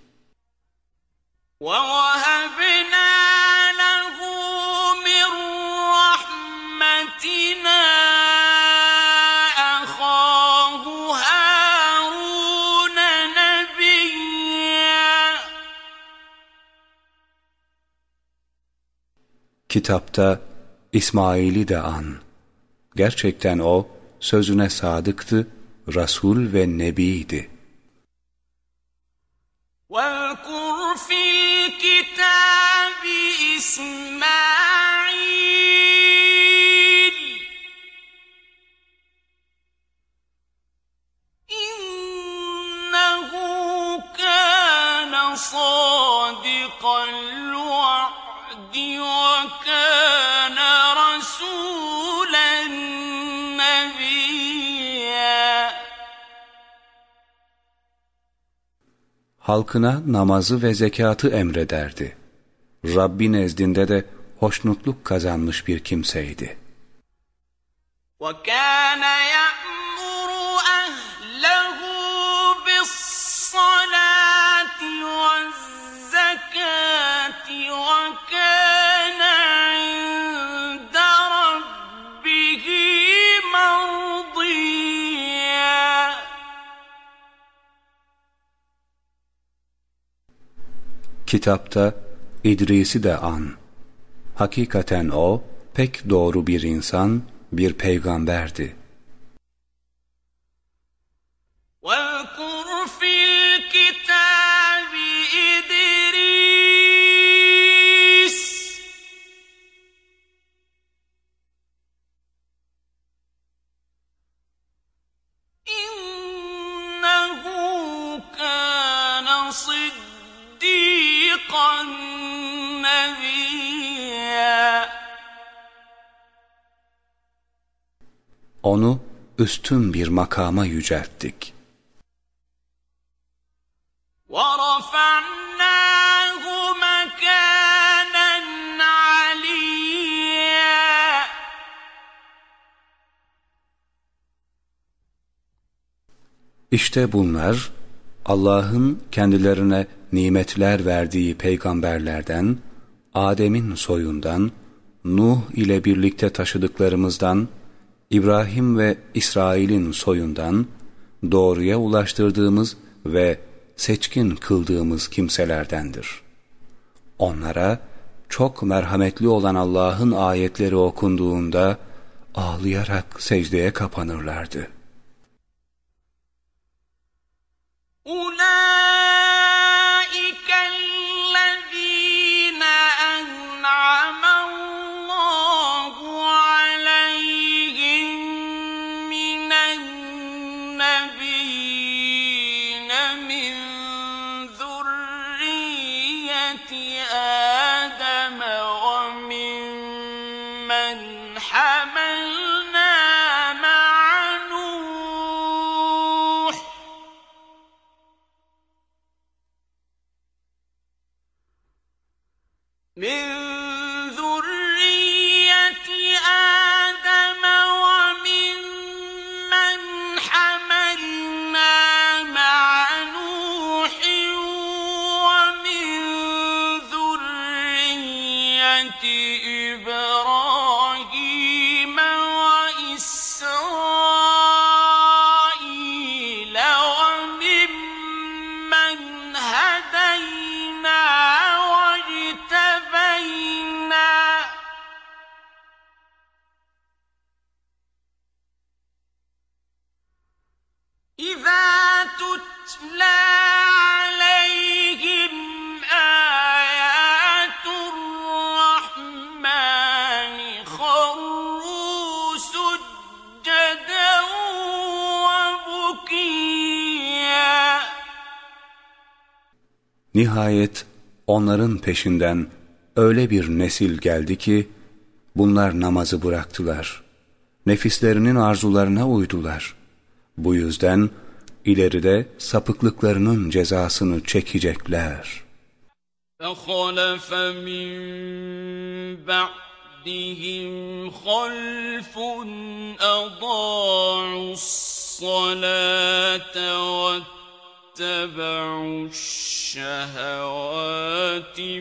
Kitapta İsmail'i de an. Gerçekten o, sözüne sadıktı, Rasul ve Nebiydi. واذكر في الكتاب إسماعيل Halkına namazı ve zekatı emrederdi. Rabbi nezdinde de hoşnutluk kazanmış bir kimseydi. وكان Kitapta İdris'i de an. Hakikaten o pek doğru bir insan, bir peygamberdi. Onu üstün bir makama yücelttik. ورفعناه مكانا عليا İşte bunlar Allah'ın kendilerine nimetler verdiği peygamberlerden, Adem'in soyundan, Nuh ile birlikte taşıdıklarımızdan, İbrahim ve İsrail'in soyundan doğruya ulaştırdığımız ve seçkin kıldığımız kimselerdendir. Onlara çok merhametli olan Allah'ın ayetleri okunduğunda ağlayarak secdeye kapanırlardı. Ulan! Nihayet onların peşinden öyle bir nesil geldi ki bunlar namazı bıraktılar. Nefislerinin arzularına uydular. Bu yüzden ileride sapıklıklarının cezasını çekecekler. فخلف من بعدهم خلف أضاعوا الصلاة واتبعوا الشهوات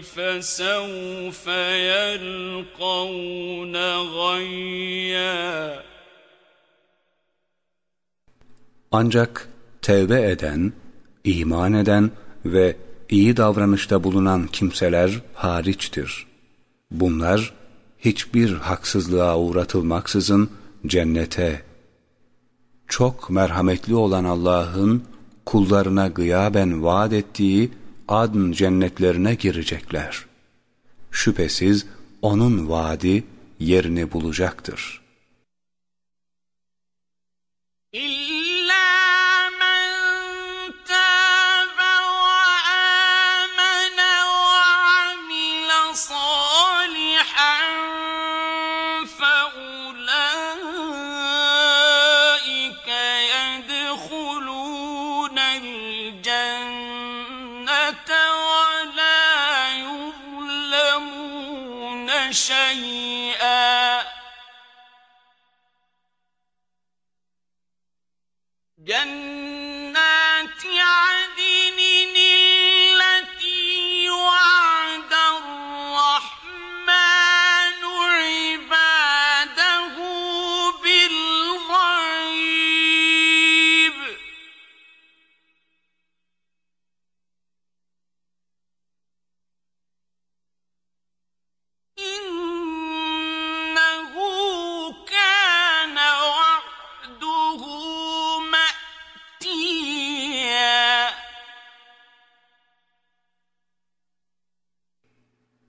فسوف يلقون غيا Ancak tevbe eden, iman eden ve iyi davranışta bulunan kimseler hariçtir. Bunlar hiçbir haksızlığa uğratılmaksızın cennete, çok merhametli olan Allah'ın kullarına gıyaben vaat ettiği adn cennetlerine girecekler. Şüphesiz onun vaadi yerini bulacaktır. İlla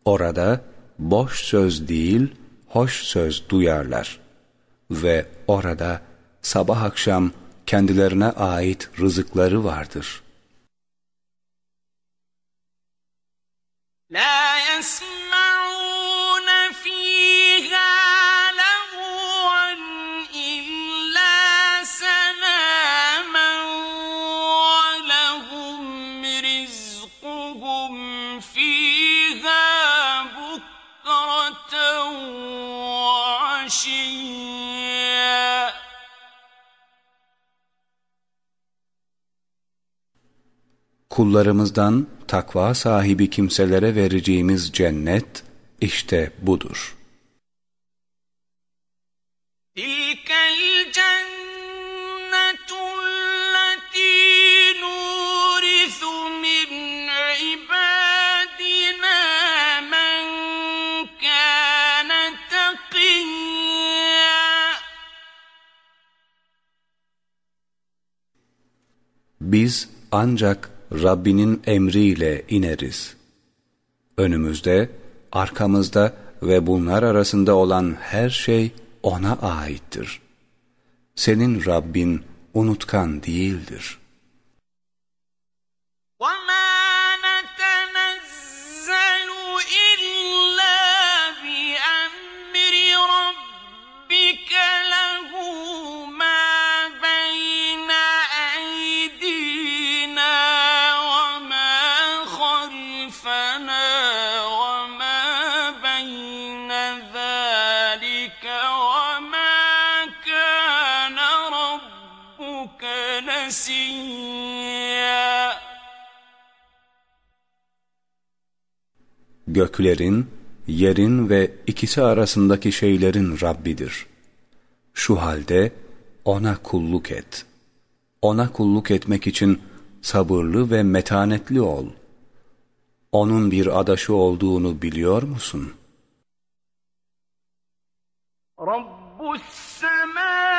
Orada boş söz değil, hoş söz duyarlar. Ve orada sabah akşam kendilerine ait rızıkları vardır. La kullarımızdan takva sahibi kimselere vereceğimiz cennet işte budur. Biz ancak Rabbinin emriyle ineriz. Önümüzde, arkamızda ve bunlar arasında olan her şey O'na aittir. Senin Rabbin unutkan değildir.'' Göklerin, yerin ve ikisi arasındaki şeylerin Rabbidir. Şu halde O'na kulluk et. O'na kulluk etmek için sabırlı ve metanetli ol. O'nun bir adaşı olduğunu biliyor musun? Rabbus semavati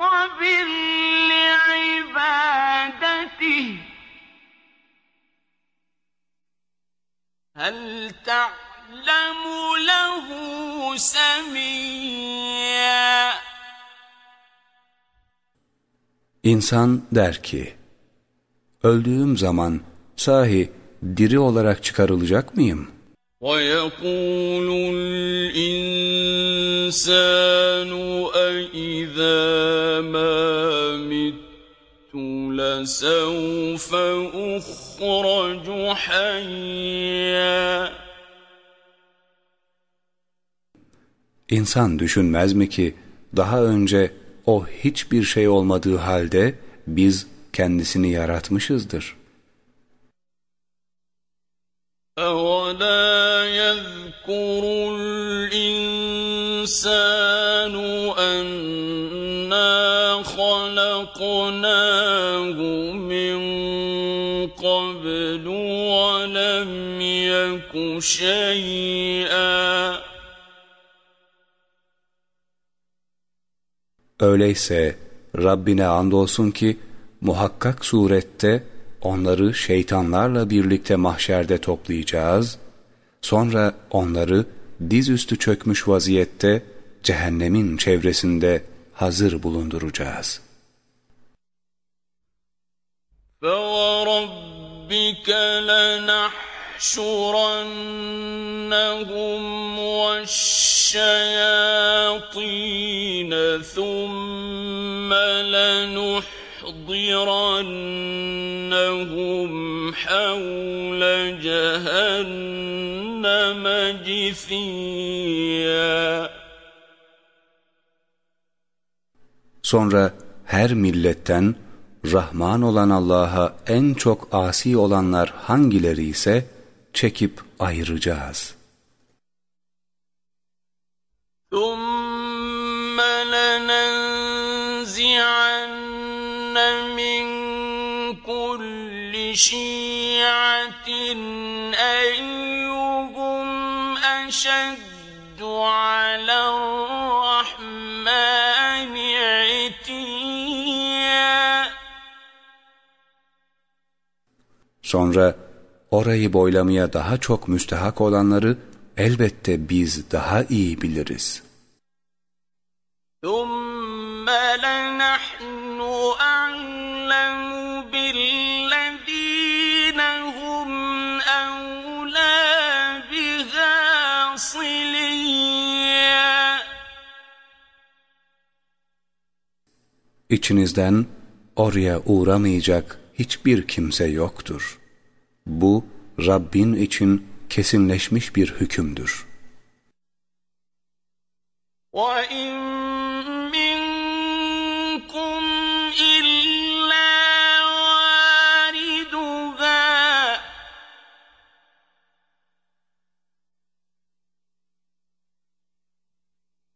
واصطبر لعبادته هل تعلم له سميا İnsan der ki, öldüğüm zaman sahi diri olarak çıkarılacak mıyım?'' ويقول الإنسان أإذا ما مت لسوف أخرج حيا İnsan düşünmez mi ki daha önce o hiçbir şey olmadığı halde biz kendisini yaratmışızdır. أولا يذكر الإنسان أنا خلقناه من قبل ولم يك شيئا Öyleyse Rabbine andolsun ki muhakkak surette onları şeytanlarla birlikte mahşerde toplayacağız. Sonra onları dizüstü çökmüş vaziyette cehennemin çevresinde hazır bulunduracağız. فَوَرَبِّكَ لَنَحْشُرَنَّهُمْ وَالشَّيَاطِينَ ثُمَّ لَنُحْضِرَنَّهُمْ حَوْلَ جَهَنَّمَ جِثِيًّا Sonra her milletten Rahman olan Allah'a en çok asi olanlar hangileri ise çekip ayıracağız. ثُمَّ لَنَنزِعَنَّ شِيعَةٍ أَيُّهُمْ أَشَدُّ عَلَى الرَّحْمَنِ عِتِيًّا Sonra orayı boylamaya daha çok müstehak olanları elbette biz daha iyi biliriz. ثُمَّ لَنَحْنُ İçinizden oraya uğramayacak hiçbir kimse yoktur. Bu Rabbin için kesinleşmiş bir hükümdür. وَإِن مِّنكُمْ إِلَّا وَارِدُهَا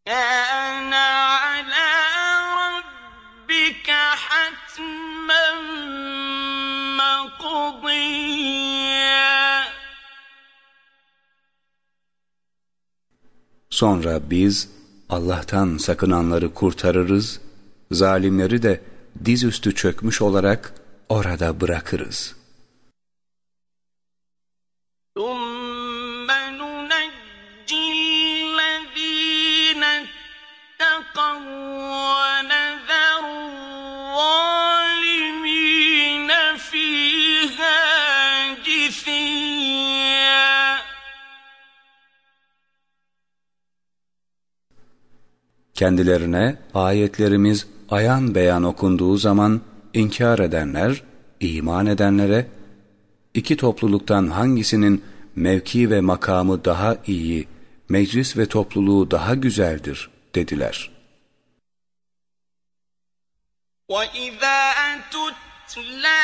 كَانَ Sonra biz Allah'tan sakınanları kurtarırız, zalimleri de dizüstü çökmüş olarak orada bırakırız. ثُمَّ Kendilerine ayetlerimiz ayan beyan okunduğu zaman inkar edenler, iman edenlere, iki topluluktan hangisinin mevki ve makamı daha iyi, meclis ve topluluğu daha güzeldir dediler. وَإِذَا تُتْلَى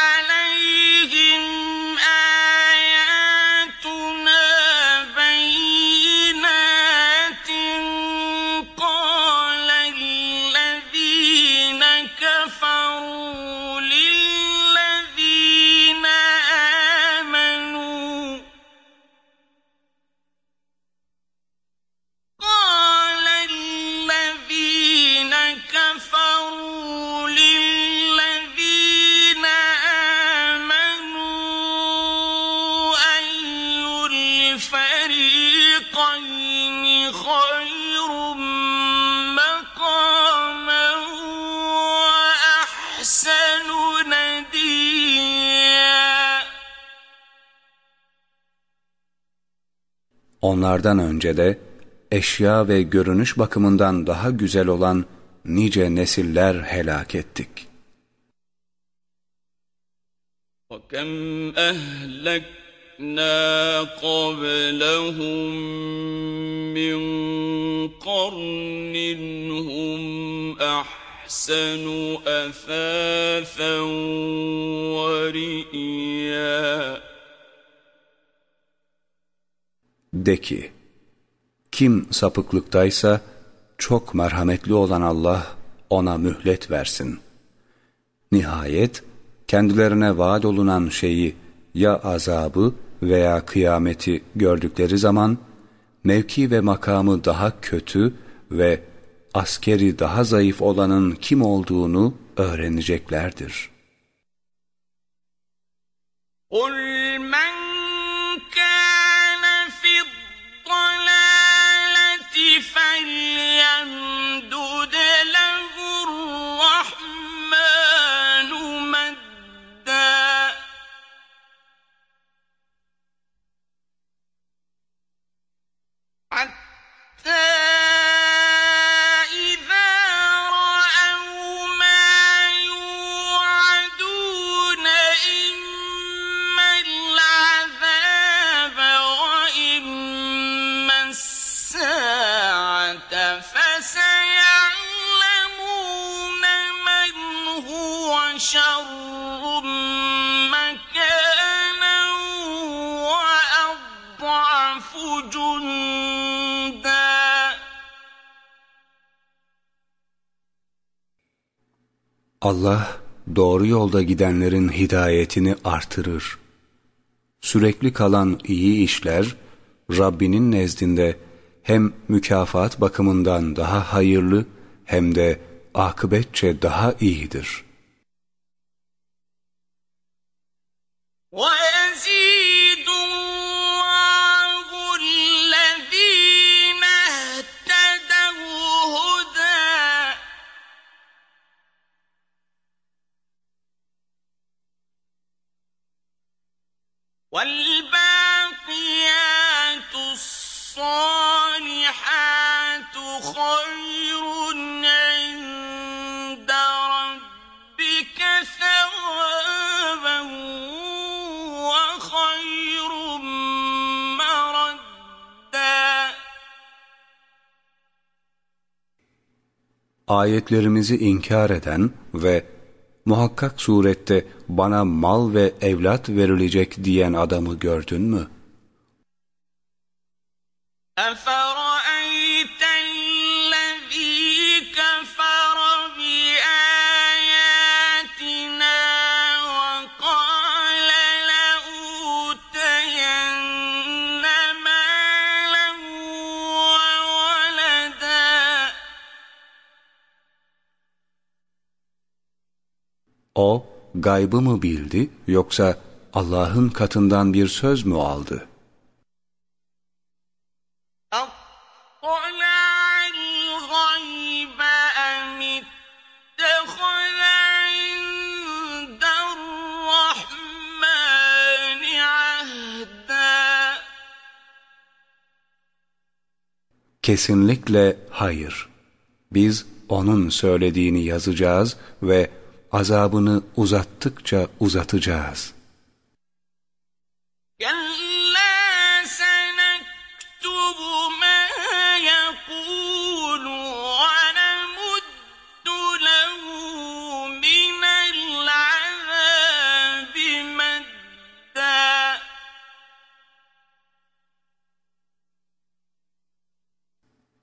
عَلَيْهِمْ Onlardan önce de eşya ve görünüş bakımından daha güzel olan nice nesiller helak ettik. وكم أهلكنا قبلهم من قرن هم أحسن أثاثا ورئيا De ki, kim sapıklıktaysa çok merhametli olan Allah ona mühlet versin. Nihayet kendilerine vaat olunan şeyi ya azabı veya kıyameti gördükleri zaman mevki ve makamı daha kötü ve askeri daha zayıf olanın kim olduğunu öğreneceklerdir. قُلْ مَنْ كَانَ فَلْيَمْدُدْ لَهُ الرَّحْمَنُ مَدًّا. حَتَّى Allah doğru yolda gidenlerin hidayetini artırır. Sürekli kalan iyi işler Rabbinin nezdinde hem mükafat bakımından daha hayırlı hem de akıbetçe daha iyidir. وَيَزِيدُ وَالْبَاقِيَاتُ الصَّالِحَاتُ خَيْرٌ عِندَ رَبِّكَ ثَوَابًا وَخَيْرٌ مَّرَدًّا Ayetlerimizi inkar eden ve muhakkak surette bana mal ve evlat verilecek diyen adamı gördün mü? Efe O gaybı mı bildi yoksa Allah'ın katından bir söz mü aldı? Kesinlikle hayır. Biz onun söylediğini yazacağız ve azabını uzattıkça uzatacağız.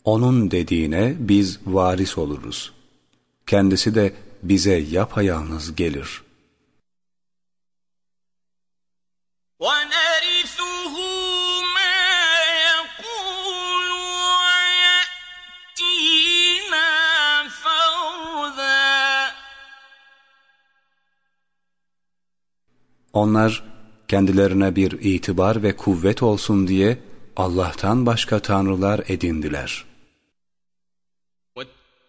Onun dediğine biz varis oluruz. Kendisi de bize yapayalnız gelir. وَنَرِثُهُ مَا يَقُولُ وَيَأْتِينَا فَرْدًا Onlar kendilerine bir itibar ve kuvvet olsun diye Allah'tan başka tanrılar edindiler.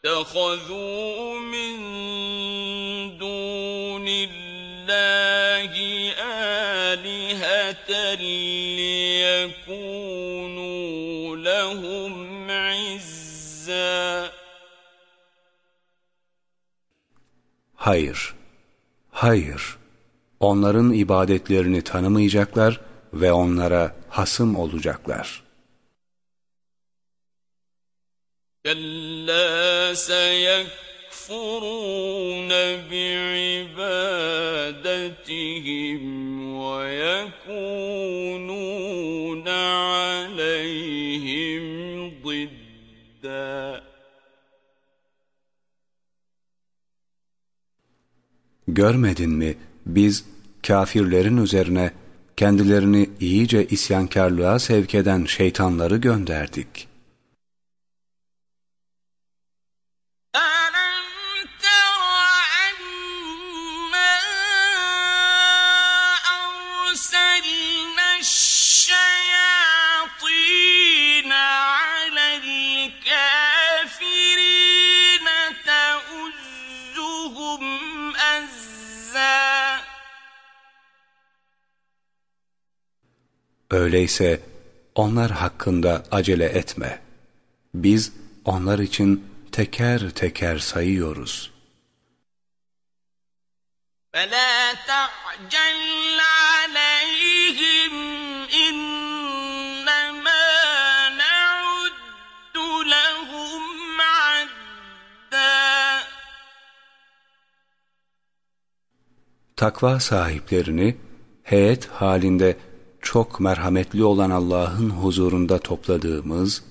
واتخذوا من دون الله آلهة ليكونوا لهم عزا Hayır, hayır. Onların ibadetlerini tanımayacaklar ve onlara hasım olacaklar.'' كَلَّا سَيَكْفُرُونَ بِعِبَادَتِهِمْ وَيَكُونُونَ عَلَيْهِمْ ضِدًّا Görmedin mi biz kafirlerin üzerine kendilerini iyice isyankarlığa sevk eden şeytanları gönderdik. Öyleyse onlar hakkında acele etme. Biz onlar için teker teker sayıyoruz. فَلَا تَعْجَلْ عَلَيْهِمْ إِنَّمَا نَعُدُّ لَهُمْ عَدًّا Takva sahiplerini heyet halinde çok merhametli olan Allah'ın huzurunda topladığımız,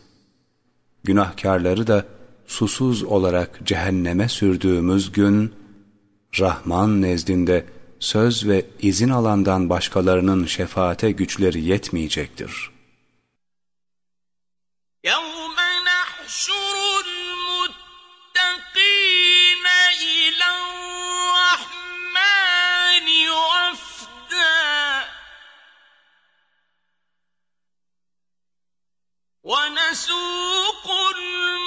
günahkarları da susuz olarak cehenneme sürdüğümüz gün, Rahman nezdinde söz ve izin alandan başkalarının şefaate güçleri yetmeyecektir. ونسوق الماء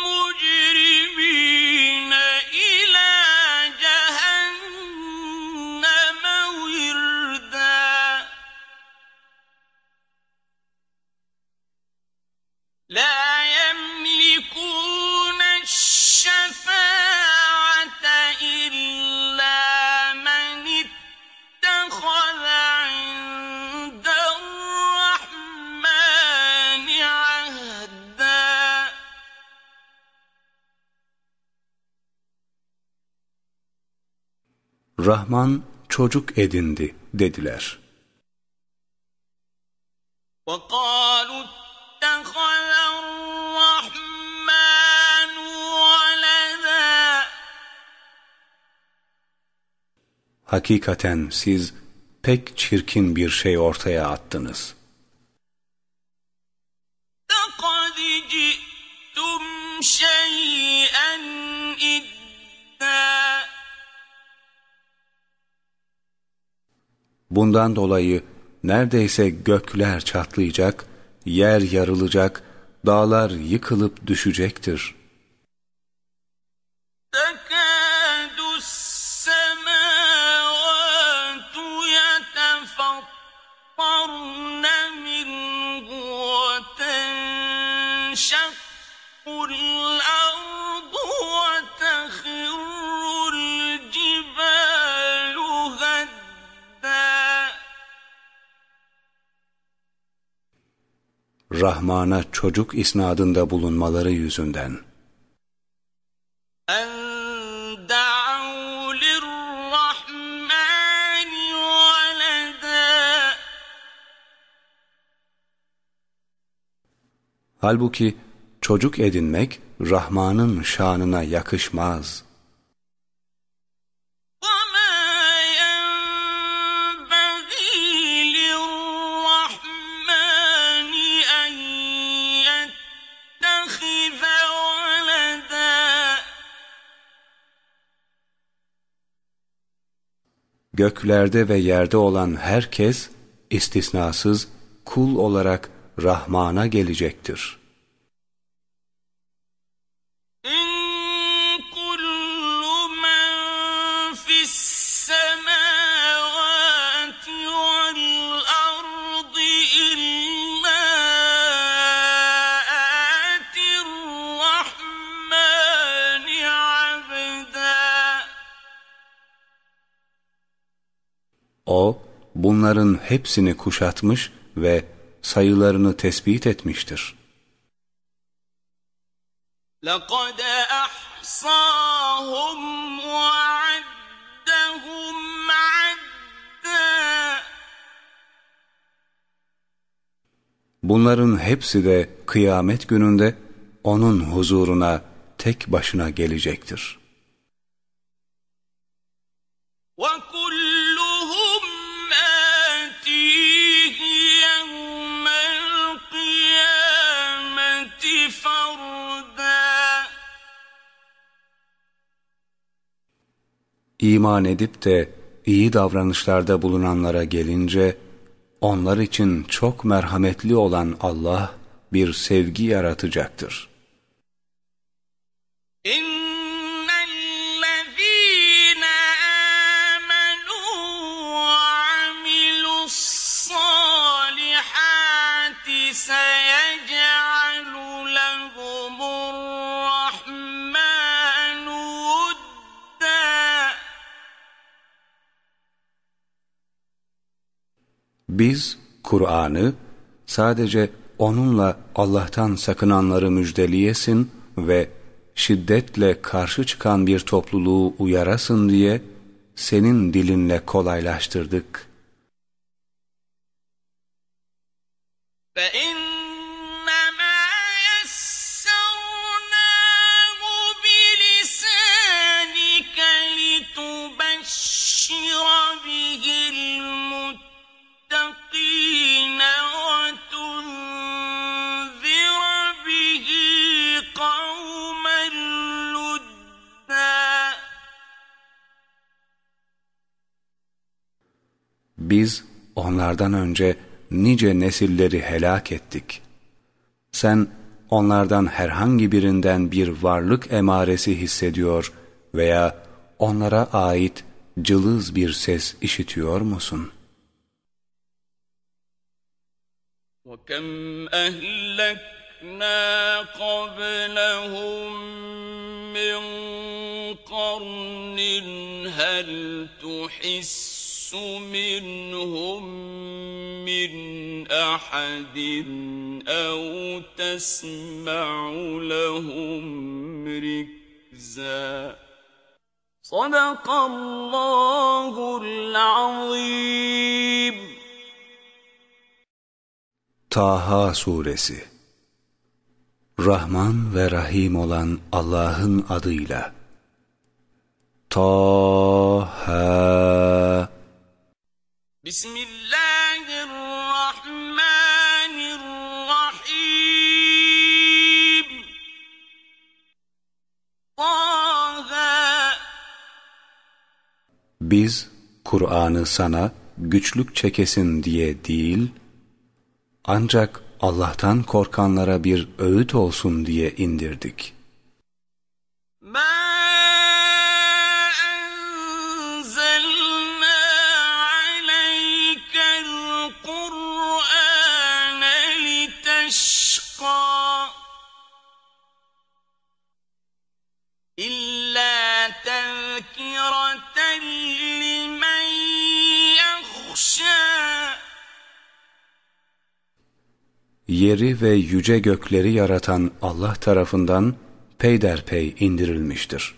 Rahman çocuk edindi dediler. وقالوا اتخذ الرحمن ولدا Hakikaten siz pek çirkin bir şey ortaya attınız. Bundan dolayı neredeyse gökler çatlayacak, yer yarılacak, dağlar yıkılıp düşecektir. تكاد السماوات يتفطرن منه وتنشق Rahman'a çocuk isnadında bulunmaları yüzünden. Halbuki çocuk edinmek Rahman'ın şanına yakışmaz.'' Göklerde ve yerde olan herkes istisnasız kul olarak Rahman'a gelecektir. O, bunların hepsini kuşatmış ve sayılarını tespit etmiştir. لقد أحصاهم وعدهم عدا Bunların hepsi de kıyamet gününde onun huzuruna tek başına gelecektir. وكلهم İman edip de iyi davranışlarda bulunanlara gelince, onlar için çok merhametli olan Allah bir sevgi yaratacaktır. إن Biz Kur'an'ı sadece onunla Allah'tan sakınanları müjdeliyesin ve şiddetle karşı çıkan bir topluluğu uyarasın diye senin dilinle kolaylaştırdık. فإنما Biz onlardan önce nice nesilleri helak ettik. Sen onlardan herhangi birinden bir varlık emaresi hissediyor veya onlara ait cılız bir ses işitiyor musun? وكم أهلكنا قبلهم من قرن هل تحس منهم من أحد أو تسمع لهم ركزا صدق الله العظيم Taha Suresi Rahman ve Rahim olan Allah'ın adıyla Taha Bismillahirrahmanirrahim. Biz Kur'an'ı sana güçlük çekesin diye değil, ancak Allah'tan korkanlara bir öğüt olsun diye indirdik. Ben yeri ve yüce gökleri yaratan Allah tarafından peyderpey indirilmiştir.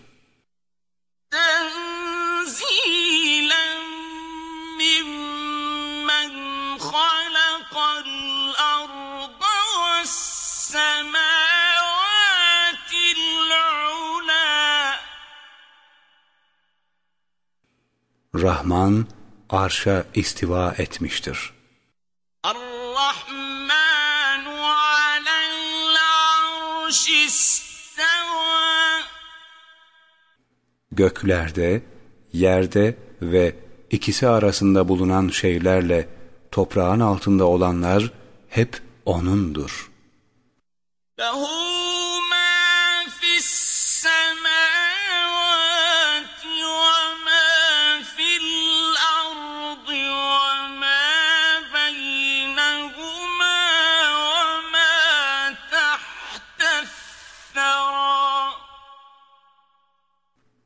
Rahman arşa istiva etmiştir. Göklerde, yerde ve ikisi arasında bulunan şeylerle toprağın altında olanlar hep O'nundur. له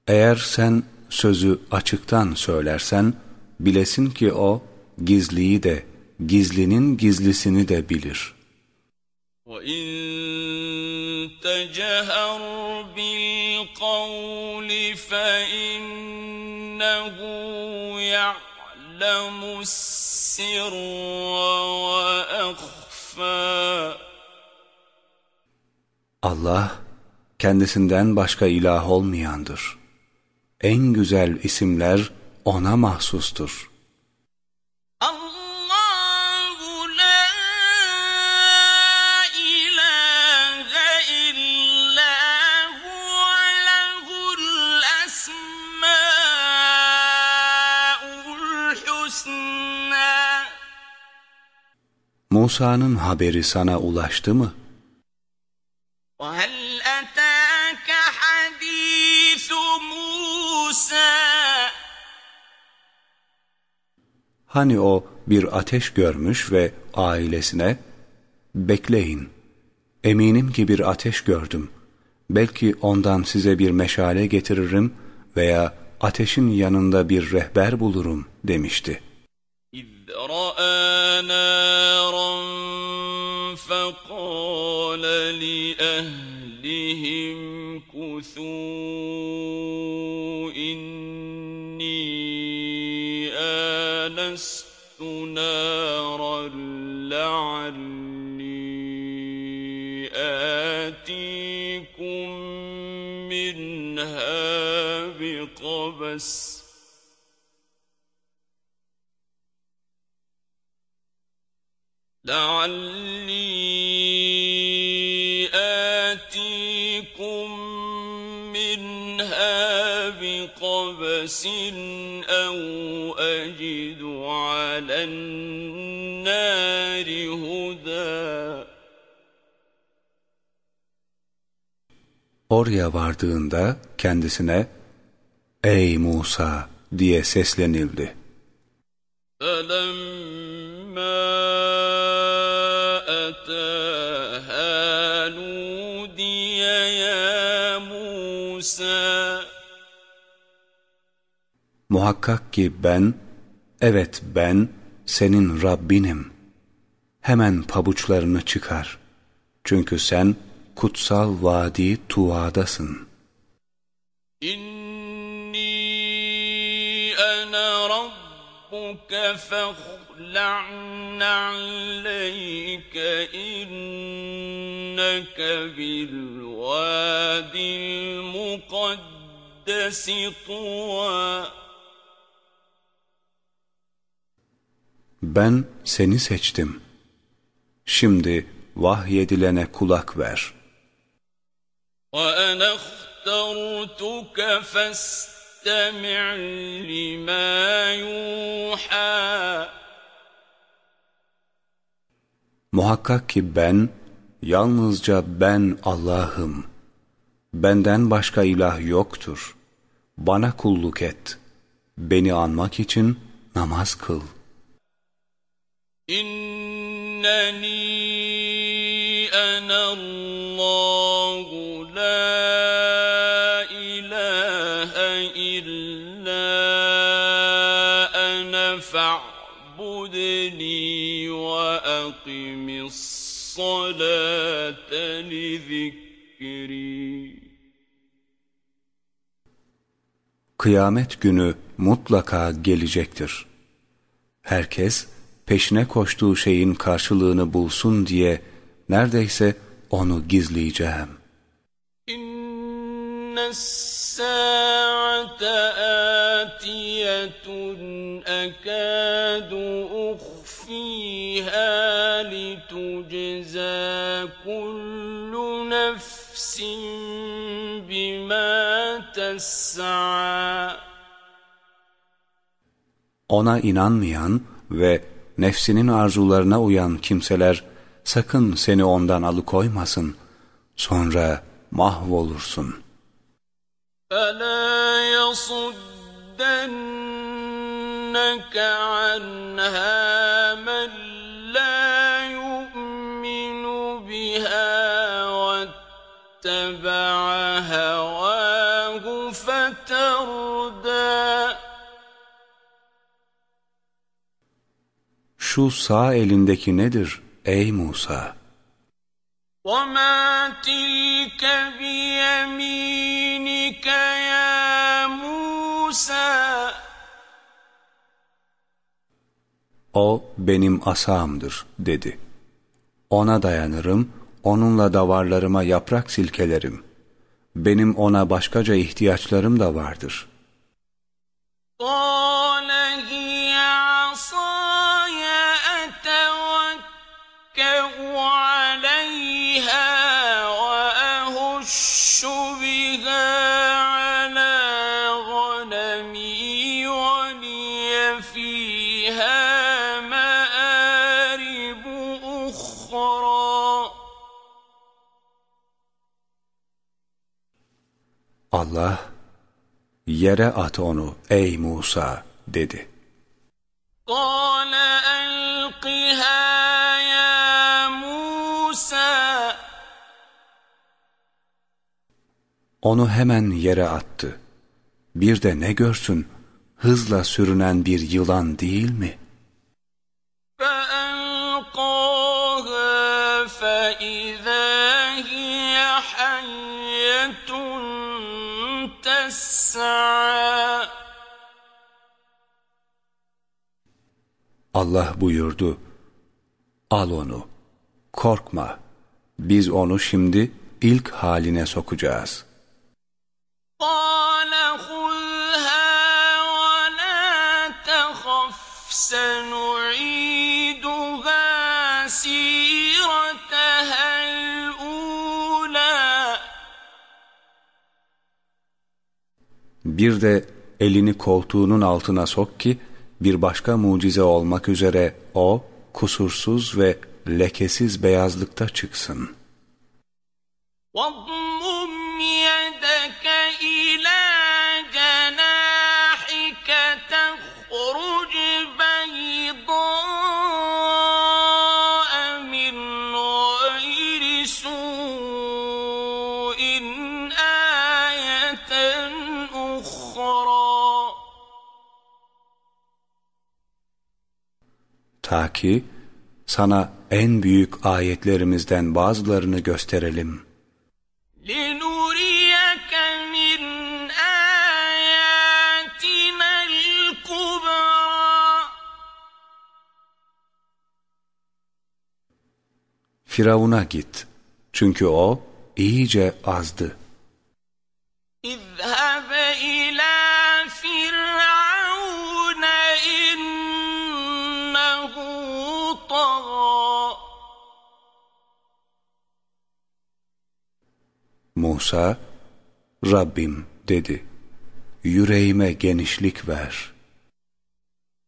Eğer sen sözü açıktan söylersen, bilesin ki O, gizliyi de, gizlinin gizlisini de bilir. وإن تجهر بالقول فإنه يعلم السر وأخفى Allah, kendisinden başka ilah olmayandır. en güzel isimler ona mahsustur. Musa'nın haberi sana ulaştı mı? وَهَلْ Hani o bir ateş görmüş ve ailesine ''Bekleyin, eminim ki bir ateş gördüm. Belki ondan size bir meşale getiririm veya ateşin yanında bir rehber bulurum.'' demişti. İz آنست نارا لعلي آتيكم منها بقبس. لعلي آتيكم منها بقبس أو أجد على النار هدى Oraya vardığında kendisine Ey Musa diye seslenildi. فلما Muhakkak ki ben, evet ben senin Rabbinim. Hemen pabuçlarını çıkar. Çünkü sen kutsal vadi Tuğa'dasın. İnni ana rabbuke fehla'n aleyke inneke bil vadil mukaddesi tuğa. Ben seni seçtim. Şimdi vahyedilene kulak ver. وأنا اخترتك فاستمع لما يوحى Muhakkak ki ben, yalnızca ben Allah'ım. Benden başka ilah yoktur. Bana kulluk et. Beni anmak için namaz kıl. İnneni enallahu la ilahe illa ene fa'budni ve akimis salate. Kıyamet günü mutlaka gelecektir. Herkes peşine koştuğu şeyin karşılığını bulsun diye neredeyse onu gizleyeceğim. إن الساعة آتية أكاد أخفيها لتجزى كل نفس بما تسعى Ona inanmayan ve nefsinin arzularına uyan kimseler sakın seni ondan alıkoymasın. Sonra mahvolursun. Fela yasuddenneke anha Şu sağ elindeki nedir ey Musa? وما تلك بيمينك يا موسى O benim asamdır dedi. Ona dayanırım, onunla davarlarıma yaprak silkelerim. Benim ona başkaca ihtiyaçlarım da vardır. قال Allah, yere at onu ey Musa dedi. قال ألقها يا موسى Onu hemen yere attı. Bir de ne görsün, hızla sürünen bir yılan değil mi? Allah buyurdu, al onu, korkma, biz onu şimdi ilk haline sokacağız. قال Bir de elini koltuğunun altına sok ki, bir başka mucize olmak üzere o, kusursuz ve lekesiz beyazlıkta çıksın. واضمم يدك إلى Ta ki, sana en büyük ayetlerimizden bazılarını gösterelim. لنريك من آياتنا الكبرى Firavun'a git. Çünkü o iyice azdı. اذهب إلى Musa, Rabbim dedi, yüreğime genişlik ver.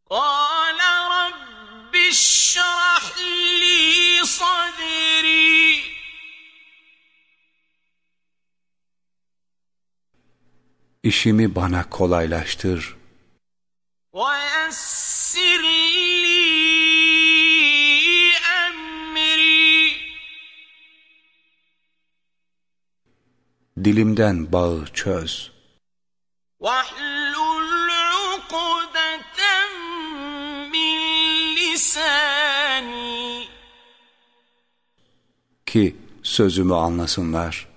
قال رب اشرح لي صدري İşimi bana kolaylaştır. ويسر لي dilimden bağı çöz. Ki sözümü anlasınlar.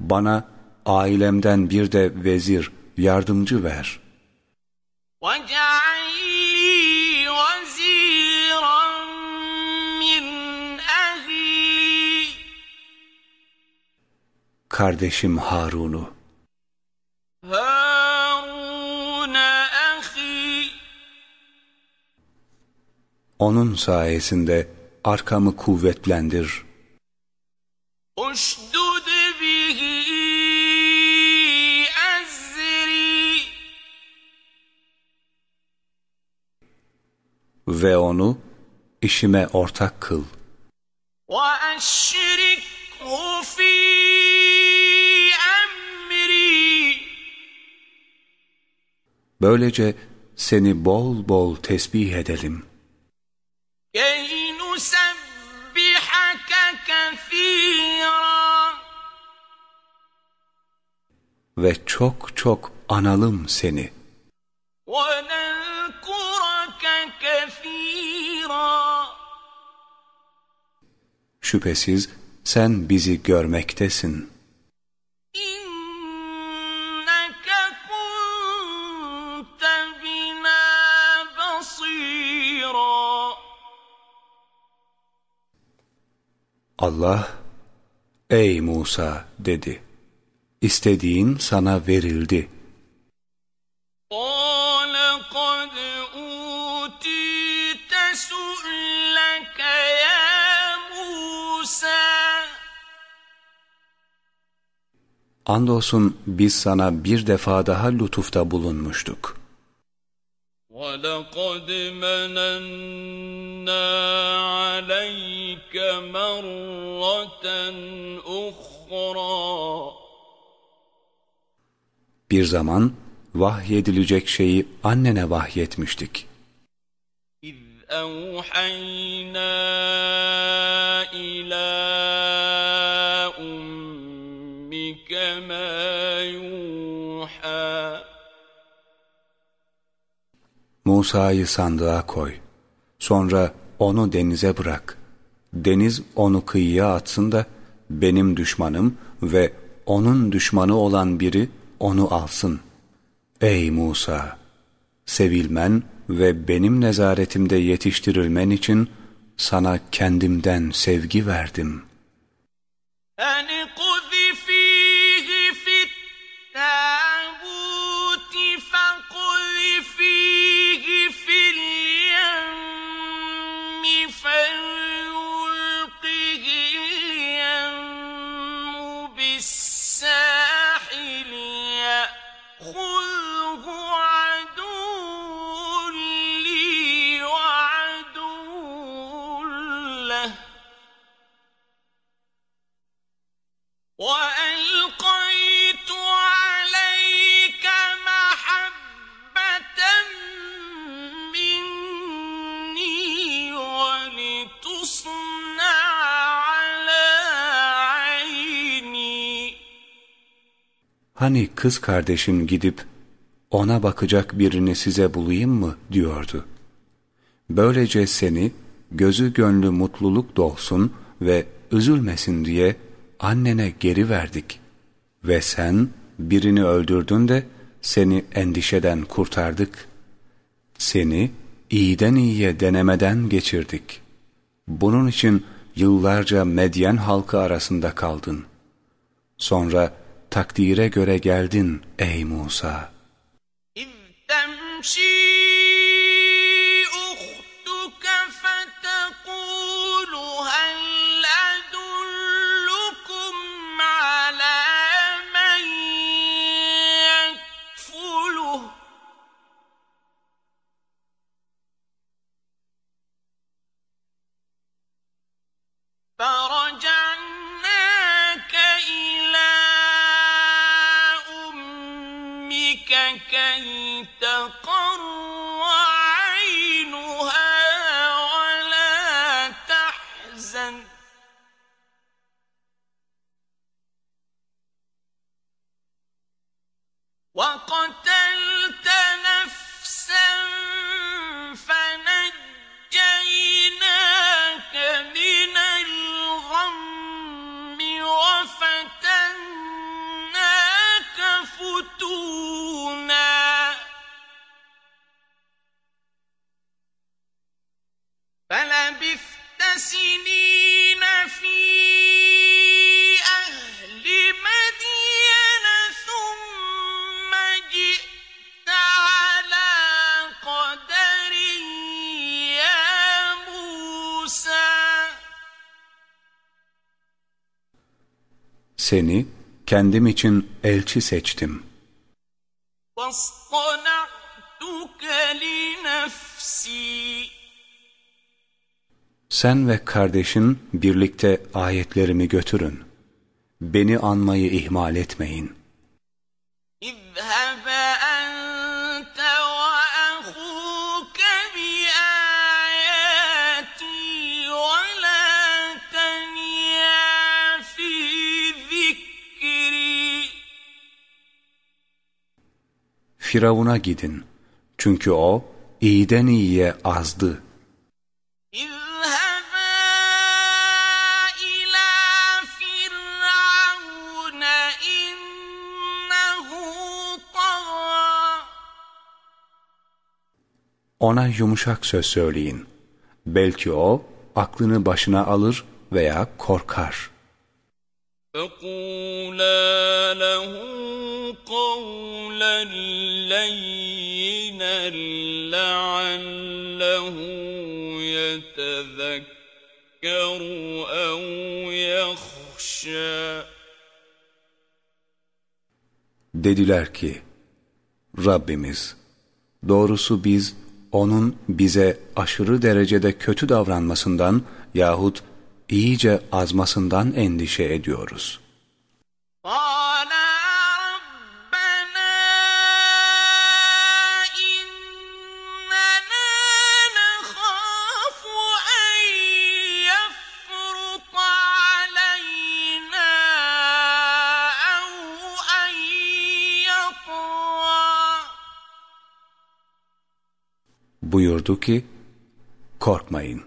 Bana ailemden bir de vezir, yardımcı ver. Vacal Kardeşim Harun'u. هارون أخي Onun sayesinde arkamı kuvvetlendir. اشدد به أزري Ve onu işime ortak kıl. وأشركه في Böylece seni bol bol tesbih edelim. Ve çok çok analım seni. Şüphesiz sen bizi görmektesin.'' Allah, ''Ey Musa'' dedi. ''İstediğin sana verildi.'' Andolsun biz sana bir defa daha lütufta bulunmuştuk.'' وَلَقَدْ مَنَنَّا عَلَيْكَ مَرَّةً أُخْرَى Bir zaman vahyedilecek şeyi annene vahyetmiştik. إِذْ أَوْحَيْنَا إِلَى Musa'yı sandığa koy. Sonra onu denize bırak. Deniz onu kıyıya atsın da benim düşmanım ve onun düşmanı olan biri onu alsın. Ey Musa! Sevilmen ve benim nezaretimde yetiştirilmen için sana kendimden sevgi verdim. أَنِ Hani kız kardeşin gidip ona bakacak birini size bulayım mı diyordu. Böylece seni gözü gönlü mutluluk dolsun ve üzülmesin diye annene geri verdik. Ve sen birini öldürdün de seni endişeden kurtardık. Seni iyiden iyiye denemeden geçirdik. Bunun için yıllarca Medyen halkı arasında kaldın. Sonra takdire göre geldin ey Musa. إذ seni kendim için elçi seçtim. Sen ve kardeşin birlikte ayetlerimi götürün. Beni anmayı ihmal etmeyin.'' Firavun'a gidin. Çünkü o iyiden iyiye azdı. Ona yumuşak söz söyleyin. Belki o aklını başına alır veya korkar.'' فقولا له قولا لينا لعله يتذكر أو يخشى Dediler ki, Rabbimiz, doğrusu biz onun bize aşırı derecede kötü davranmasından yahut iyice azmasından endişe ediyoruz. Buyurdu ki, korkmayın.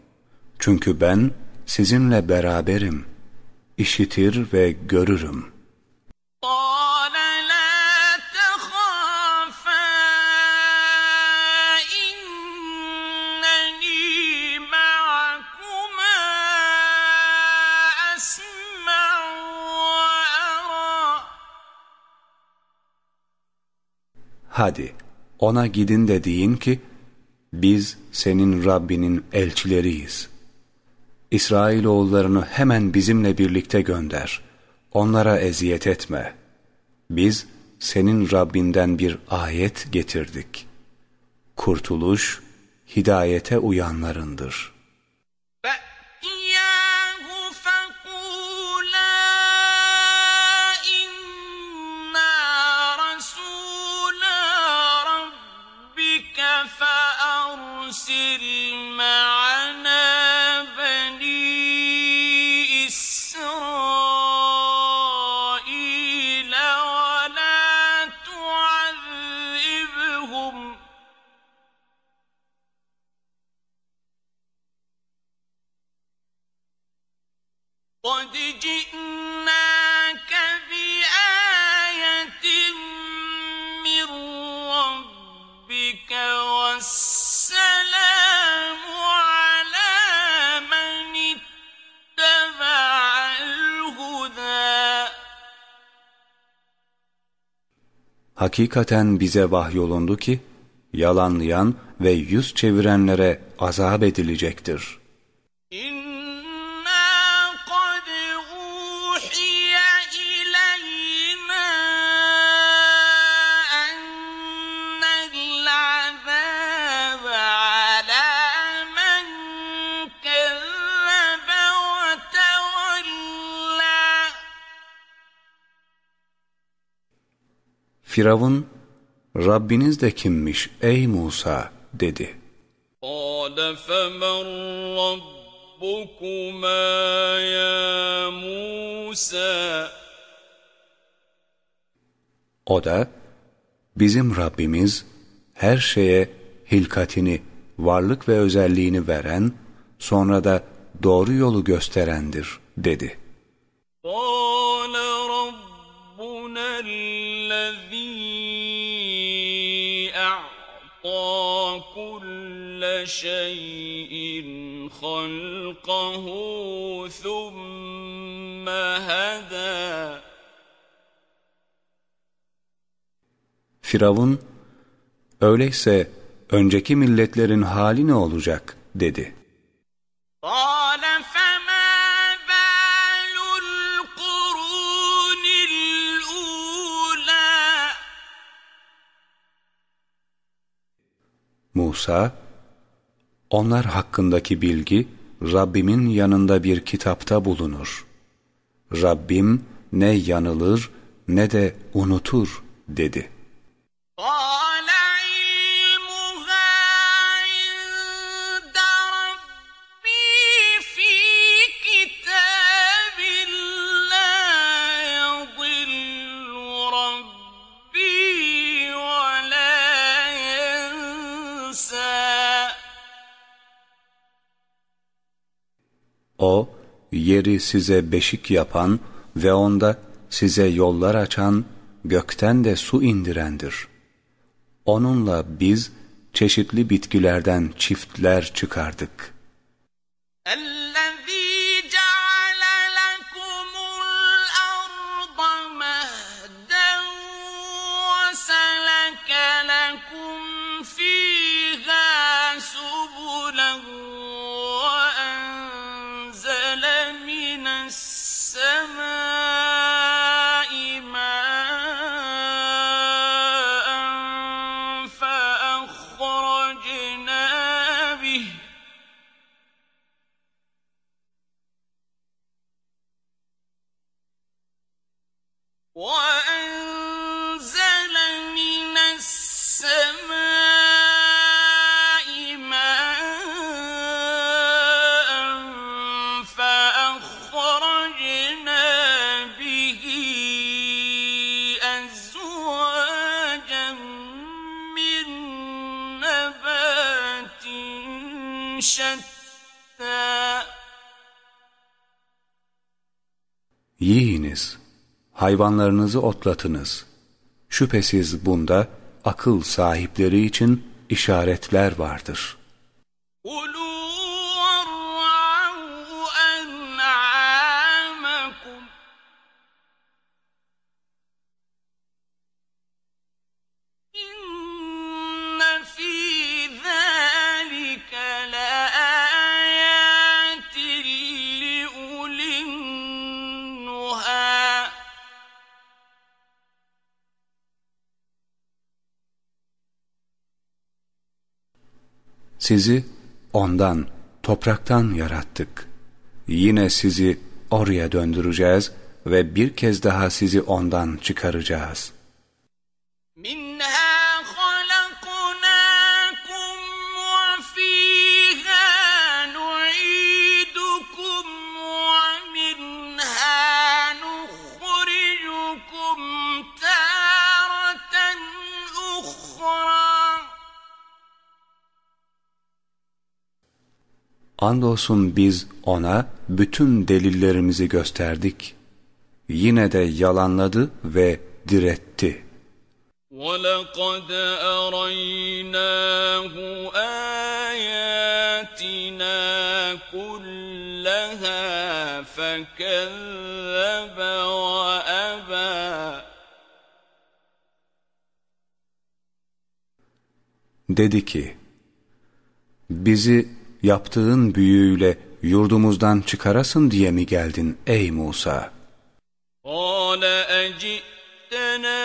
Çünkü ben sizinle beraberim, işitir ve görürüm.'' Hadi ona gidin de deyin ki biz senin Rabbinin elçileriyiz.'' İsrailoğullarını hemen bizimle birlikte gönder. Onlara eziyet etme. Biz senin Rabbinden bir ayet getirdik. Kurtuluş, hidayete uyanlarındır. فأتياه فقولا إنا رسولا ربك فأرسل Hakikaten bize vahyolundu ki, yalanlayan ve yüz çevirenlere azap edilecektir. Firavun, Rabbiniz de kimmiş ey Musa dedi. قال فمن ربكما يا موسى O da, bizim Rabbimiz her şeye hilkatini, varlık ve özelliğini veren, sonra da doğru yolu gösterendir dedi. قال ربنا شيء خلقه ثم هدى Firavun, öyleyse önceki milletlerin hali ne olacak dedi. قال فما بال القرون الأولى Musa, onlar hakkındaki bilgi Rabbimin yanında bir kitapta bulunur. Rabbim ne yanılır ne de unutur dedi. Aa! Yeri size beşik yapan ve onda size yollar açan, gökten de su indirendir. Onunla biz çeşitli bitkilerden çiftler çıkardık. Hayvanlarınızı otlatınız. Şüphesiz bunda akıl sahipleri için işaretler vardır. Sizi ondan, topraktan yarattık. Yine sizi oraya döndüreceğiz ve bir kez daha sizi ondan çıkaracağız. Andolsun biz ona bütün delillerimizi gösterdik. Yine de yalanladı ve diretti. ولقد أريناه آياتنا كلها فكذب وأبى Dedi ki, bizi yaptığın büyüyle yurdumuzdan çıkarasın diye mi geldin ey Musa? قال أجئتنا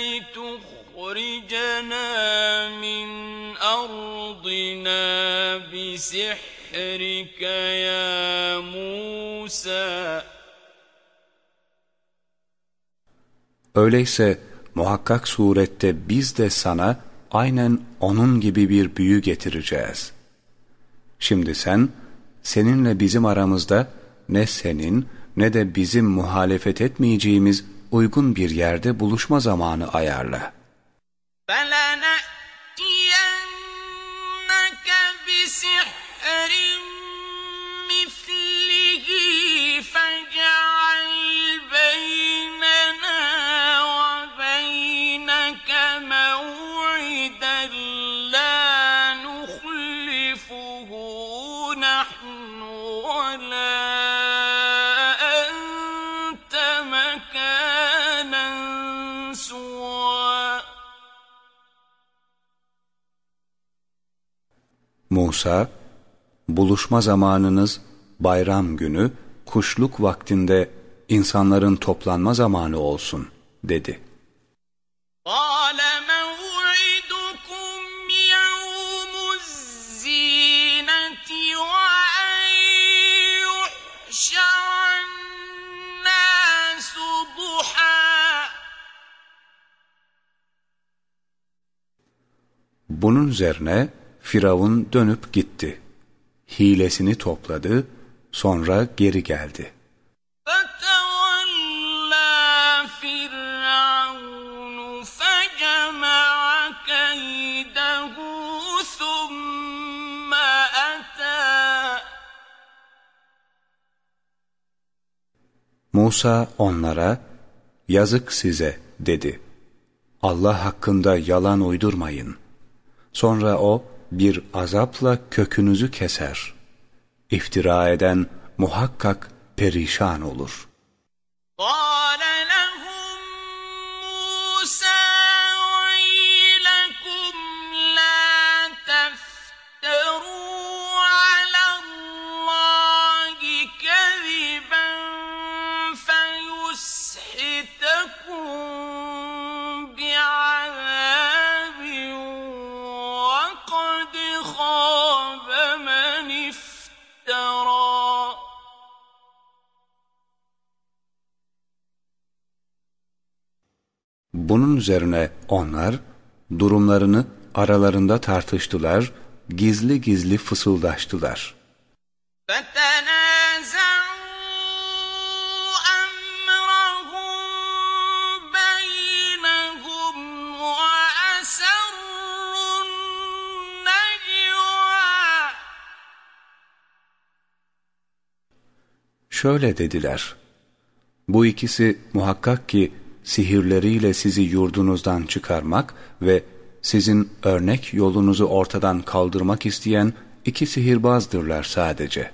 لتخرجنا من أرضنا بسحرك يا موسى Öyleyse muhakkak surette biz de sana aynen onun gibi bir büyü getireceğiz. Şimdi sen, seninle bizim aramızda ne senin ne de bizim muhalefet etmeyeceğimiz uygun bir yerde buluşma zamanı ayarla. فلنأتينك Musa, buluşma zamanınız bayram günü, kuşluk vaktinde insanların toplanma zamanı olsun dedi. Bunun üzerine Firavun dönüp gitti. Hilesini topladı, sonra geri geldi. Musa onlara, yazık size dedi. Allah hakkında yalan uydurmayın. Sonra o, bir azapla kökünüzü keser. İftira eden muhakkak perişan olur. قال Bunun üzerine onlar durumlarını aralarında tartıştılar, gizli gizli fısıldaştılar. Şöyle dediler, bu ikisi muhakkak ki sihirleriyle sizi yurdunuzdan çıkarmak ve sizin örnek yolunuzu ortadan kaldırmak isteyen iki sihirbazdırlar sadece.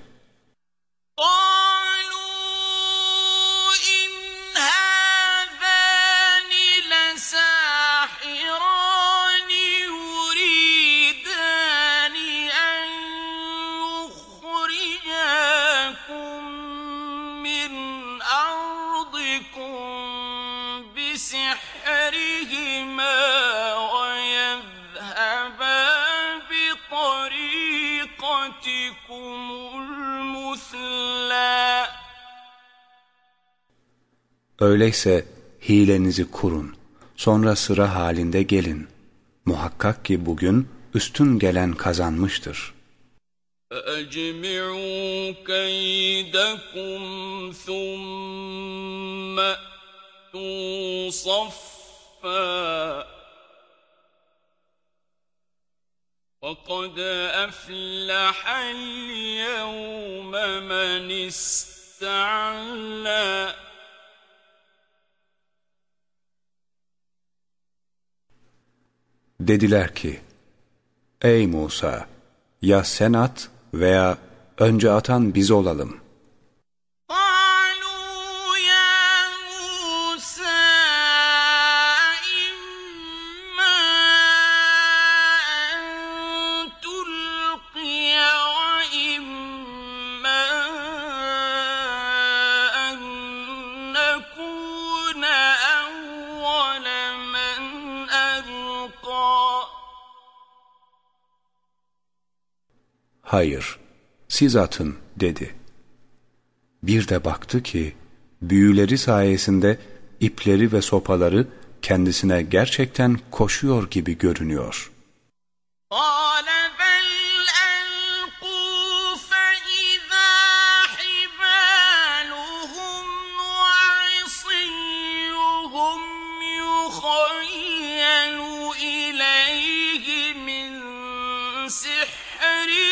Öyleyse hilenizi kurun. Sonra sıra halinde gelin. Muhakkak ki bugün üstün gelen kazanmıştır. فأجمعوا كيدكم ثم أتوا صفا وقد أفلح اليوم من استعلى Dediler ki, Ey Musa! Ya sen at veya önce atan biz olalım. hayır siz atın dedi. Bir de baktı ki büyüleri sayesinde ipleri ve sopaları kendisine gerçekten koşuyor gibi görünüyor. Aa!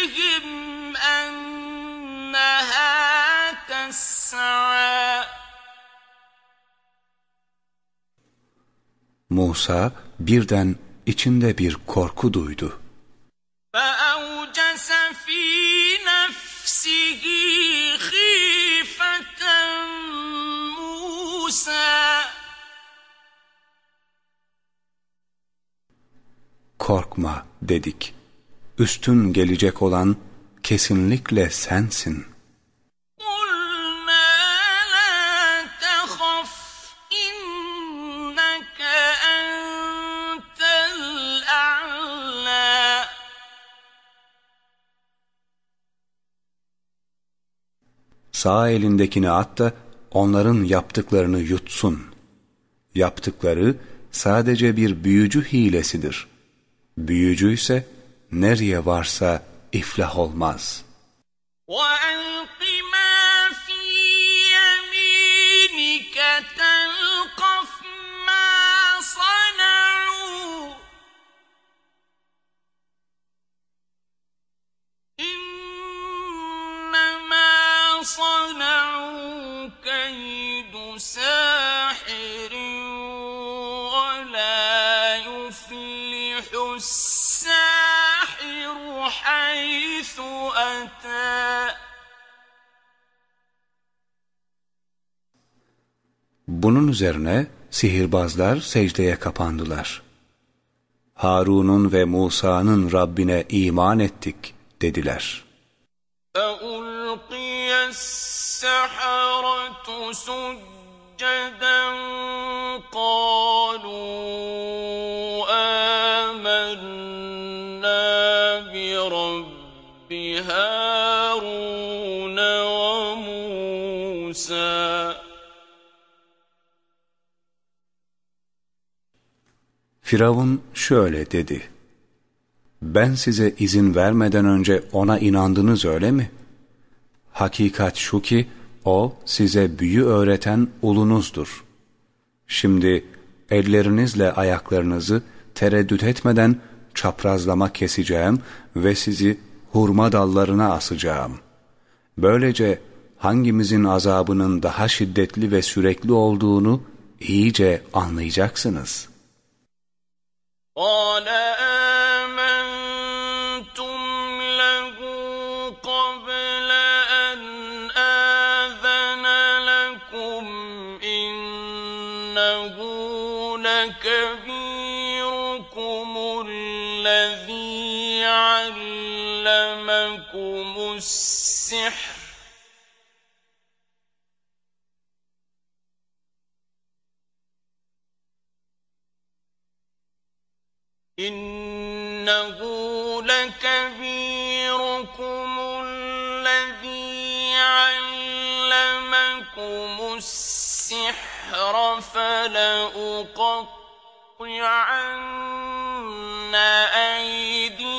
سحرهم أنها تسعى Musa birden içinde bir korku duydu. فأوجس في نفسه خيفة موسى Korkma dedik. üstün gelecek olan kesinlikle sensin.'' sağ elindekini at da onların yaptıklarını yutsun. Yaptıkları sadece bir büyücü hilesidir. Büyücü ise nereye varsa iflah olmaz. وألق ما في يمينك تلقف ما صنعوا إنما صنعوا Bunun üzerine sihirbazlar secdeye kapandılar. Harun'un ve Musa'nın Rabbine iman ettik dediler. فألقي السحرة سجدا قالوا Firavun şöyle dedi. Ben size izin vermeden önce ona inandınız öyle mi? Hakikat şu ki o size büyü öğreten ulunuzdur. Şimdi ellerinizle ayaklarınızı tereddüt etmeden çaprazlama keseceğim ve sizi hurma dallarına asacağım. Böylece hangimizin azabının daha şiddetli ve sürekli olduğunu iyice anlayacaksınız. قال آمنتم له قبل أن آذن لكم إنه لكبيركم الذي علمكم السحر إنه لكبيركم الذي علمكم السحر فلأقطعن أيديكم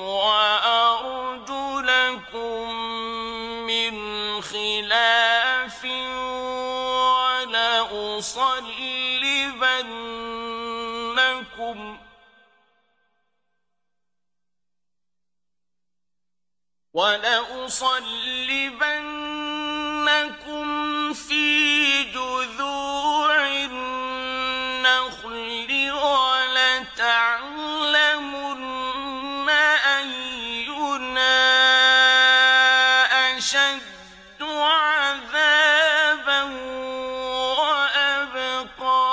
لأصلبنكم ولأصلبنكم في جذوع النخل ولتعلمن أينا أشد عذابا وأبقى.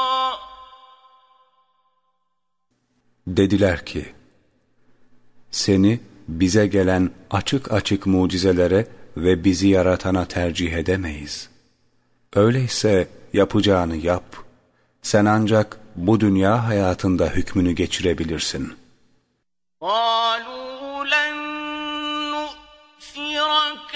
Dediler ki, seni bize gelen açık açık mucizelere ve bizi yaratana tercih edemeyiz. Öyleyse yapacağını yap. Sen ancak bu dünya hayatında hükmünü geçirebilirsin. قالوا لن نؤثرك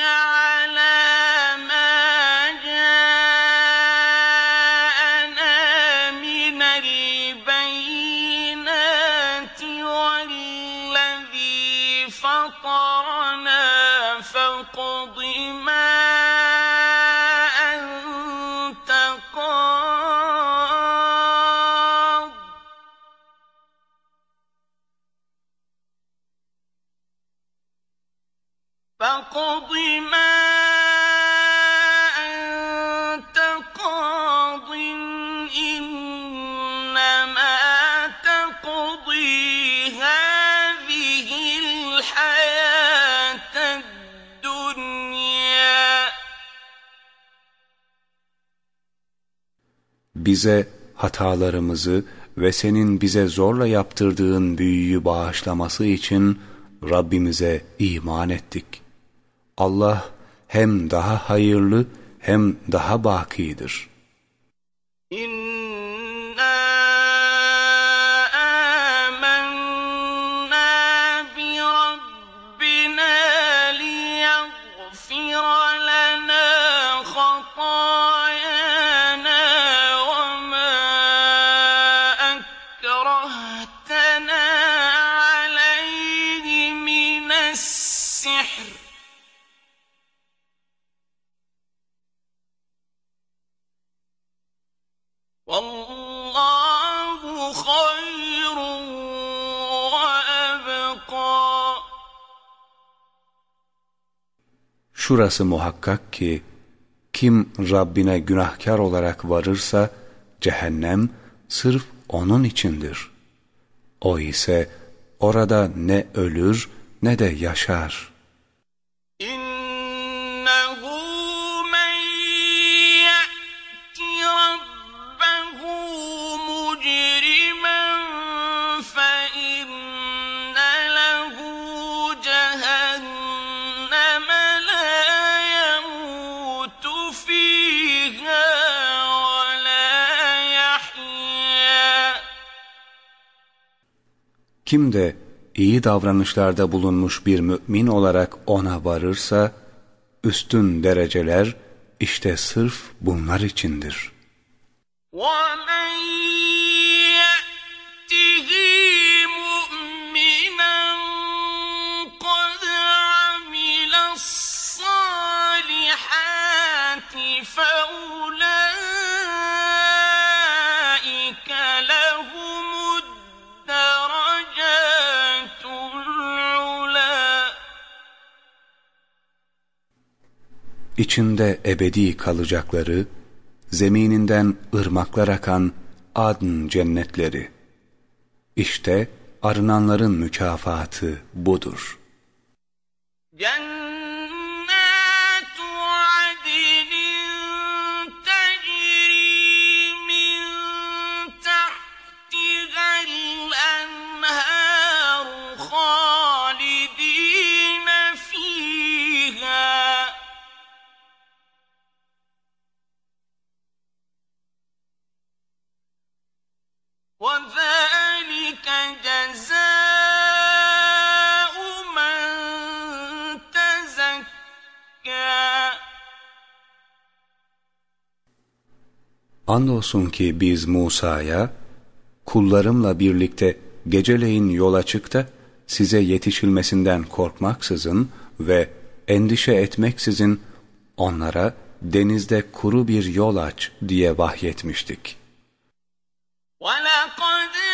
bize hatalarımızı ve senin bize zorla yaptırdığın büyüyü bağışlaması için Rabbimize iman ettik. Allah hem daha hayırlı hem daha bakidir. İnne şurası muhakkak ki, kim Rabbine günahkar olarak varırsa, cehennem sırf onun içindir. O ise orada ne ölür ne de yaşar. İn Kim de iyi davranışlarda bulunmuş bir mümin olarak ona varırsa, üstün dereceler işte sırf bunlar içindir. ومن يأته مؤمنا قد عمل الصالحات فأولئك içinde ebedi kalacakları, zemininden ırmaklar akan adn cennetleri. İşte arınanların mükafatı budur. Cennet Andolsun ki biz Musa'ya, kullarımla birlikte geceleyin yola çık da size yetişilmesinden korkmaksızın ve endişe etmeksizin onlara denizde kuru bir yol aç diye vahyetmiştik. وَلَقَدْ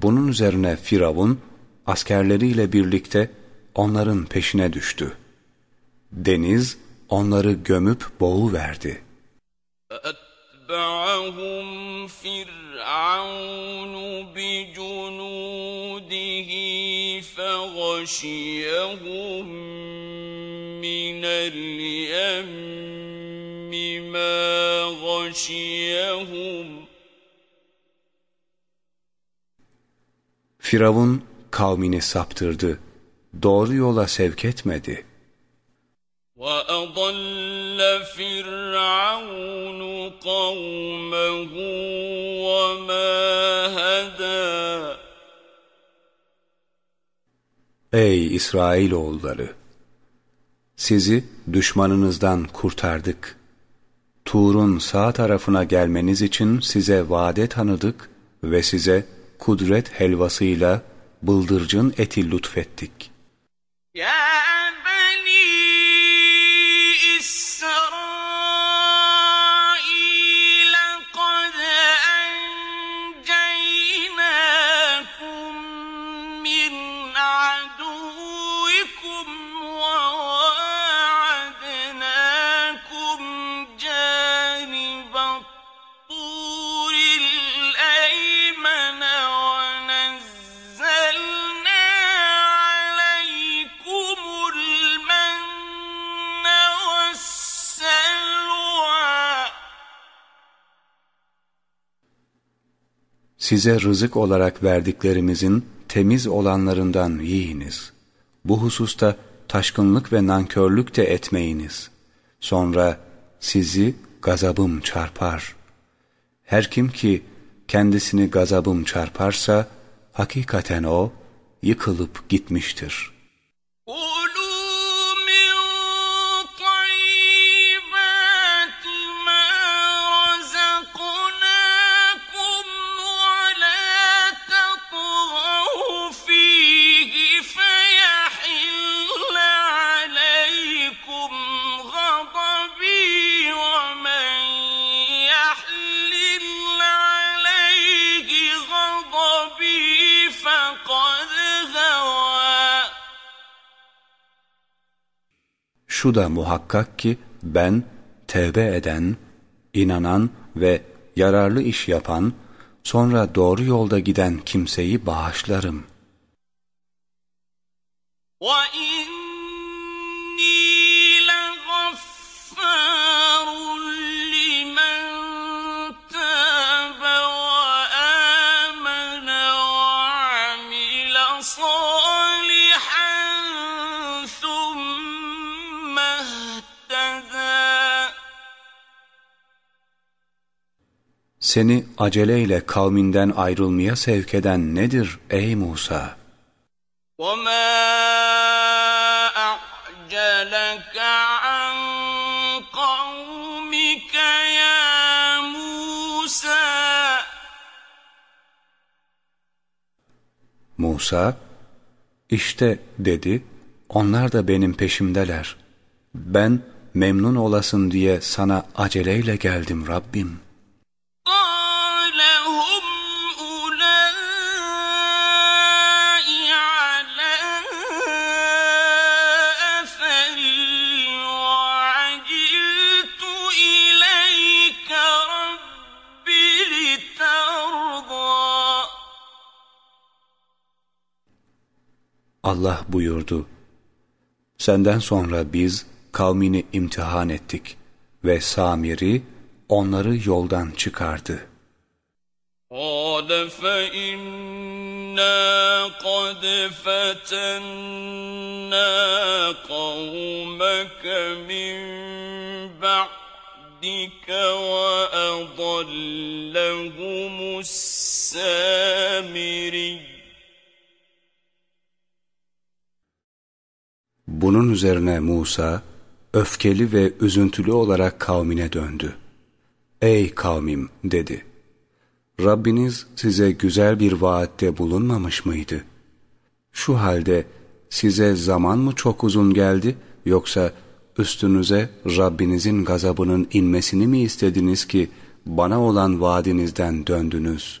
Bunun üzerine Firavun askerleriyle birlikte onların peşine düştü. Deniz onları gömüp boğuverdi. فَأَتْبَعَهُمْ فِرْعَوْنُ بِجُنُودِهِ فَغَشِيَهُمْ مِنَ الْيَمِّ مَا غَشِيَهُمْ Firavun kavmini saptırdı, doğru yola sevk etmedi. وَأَضَلَّ فِرْعَوْنُ قَوْمَهُ وَمَا هَدَى Ey İsrailoğulları! Sizi düşmanınızdan kurtardık. Tur'un sağ tarafına gelmeniz için size vade tanıdık ve size kudret helvasıyla bıldırcın eti lütfettik. Ya Size rızık olarak verdiklerimizin temiz olanlarından yiyiniz. Bu hususta taşkınlık ve nankörlük de etmeyiniz. Sonra sizi gazabım çarpar. Her kim ki kendisini gazabım çarparsa, hakikaten o yıkılıp gitmiştir.'' Şu da muhakkak ki ben tevbe eden, inanan ve yararlı iş yapan, sonra doğru yolda giden kimseyi bağışlarım. وَإِنَّ Seni aceleyle kavminden ayrılmaya sevk eden nedir ey Musa? وَمَا لك عن قومك يا موسى Musa, işte dedi, onlar da benim peşimdeler. Ben memnun olasın diye sana aceleyle geldim Rabbim. Allah buyurdu, Senden sonra biz kavmini imtihan ettik ve Samir'i onları yoldan çıkardı. قال فإنا قد فتنا قومك من بعدك وأضلهم السامري Bunun üzerine Musa, öfkeli ve üzüntülü olarak kavmine döndü. Ey kavmim dedi. Rabbiniz size güzel bir vaatte bulunmamış mıydı? Şu halde size zaman mı çok uzun geldi yoksa üstünüze Rabbinizin gazabının inmesini mi istediniz ki bana olan vaadinizden döndünüz?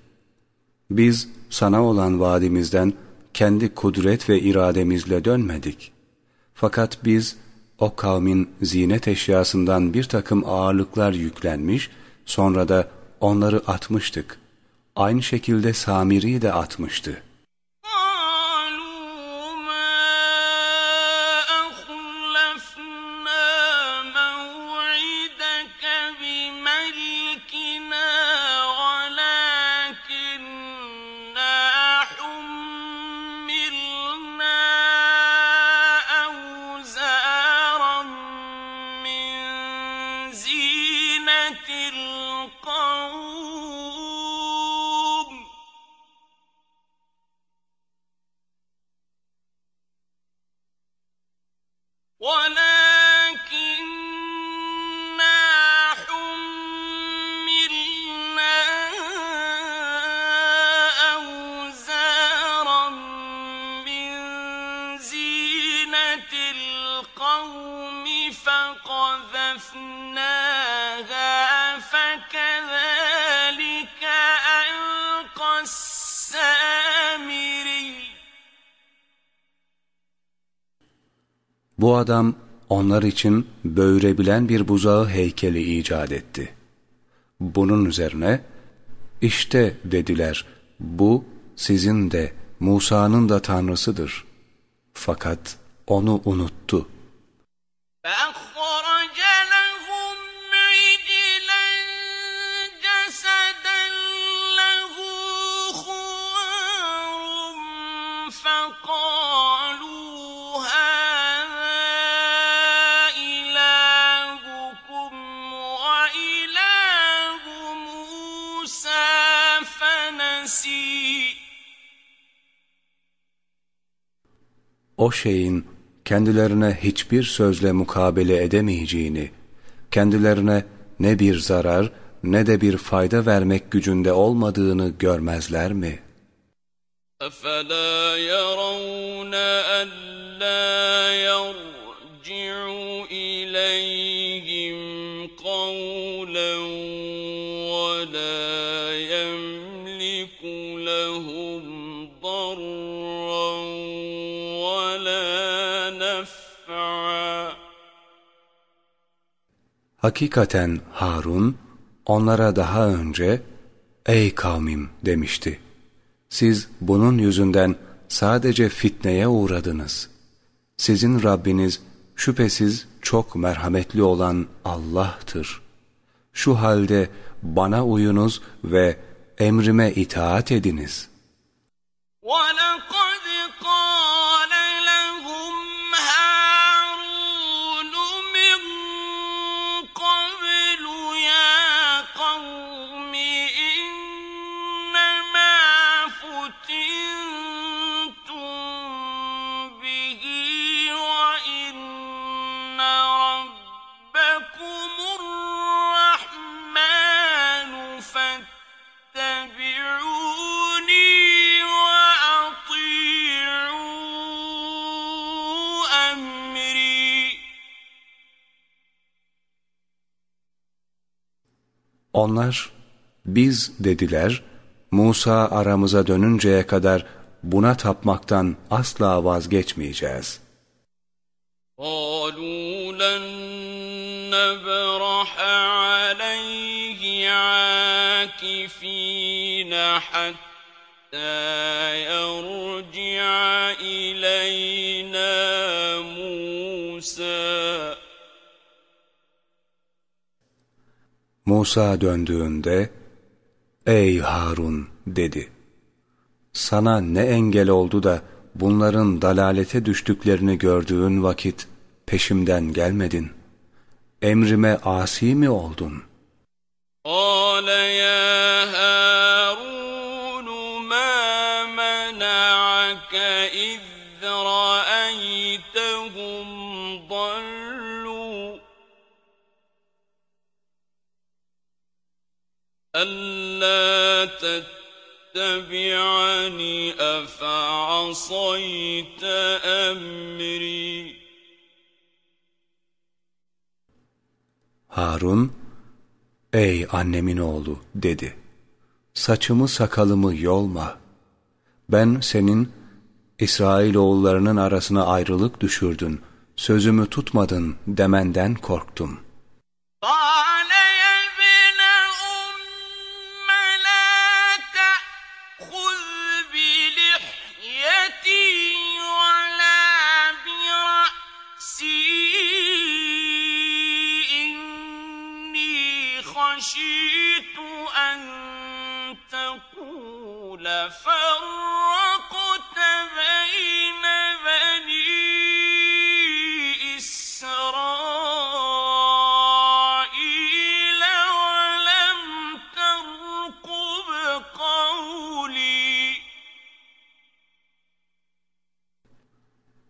biz sana olan vaadimizden kendi kudret ve irademizle dönmedik. Fakat biz o kavmin zinet eşyasından bir takım ağırlıklar yüklenmiş, sonra da onları atmıştık. Aynı şekilde Samiri de atmıştı. Adam onlar için böğürebilen bir buzağı heykeli icat etti. Bunun üzerine, işte dediler, bu sizin de Musa'nın da tanrısıdır. Fakat onu unuttu. O şeyin kendilerine hiçbir sözle mukabele edemeyeceğini, kendilerine ne bir zarar ne de bir fayda vermek gücünde olmadığını görmezler mi? أفلا يرون ألا إليهم قولا Hakikaten Harun onlara daha önce ''Ey kavmim'' demişti. Siz bunun yüzünden sadece fitneye uğradınız. Sizin Rabbiniz şüphesiz çok merhametli olan Allah'tır. Şu halde bana uyunuz ve emrime itaat ediniz. وَلَقَدْ Onlar, biz dediler, Musa aramıza dönünceye kadar buna tapmaktan asla vazgeçmeyeceğiz. يَرْجِعَ إِلَيْنَا مُوسَى Musa döndüğünde, Ey Harun dedi. Sana ne engel oldu da bunların dalalete düştüklerini gördüğün vakit peşimden gelmedin. Emrime asi mi oldun? قال يا ألا تتبعني أفعصيت أمري Harun, Ey annemin oğlu dedi. Saçımı sakalımı yolma. Ben senin İsrailoğullarının arasına ayrılık düşürdün, sözümü tutmadın demenden korktum.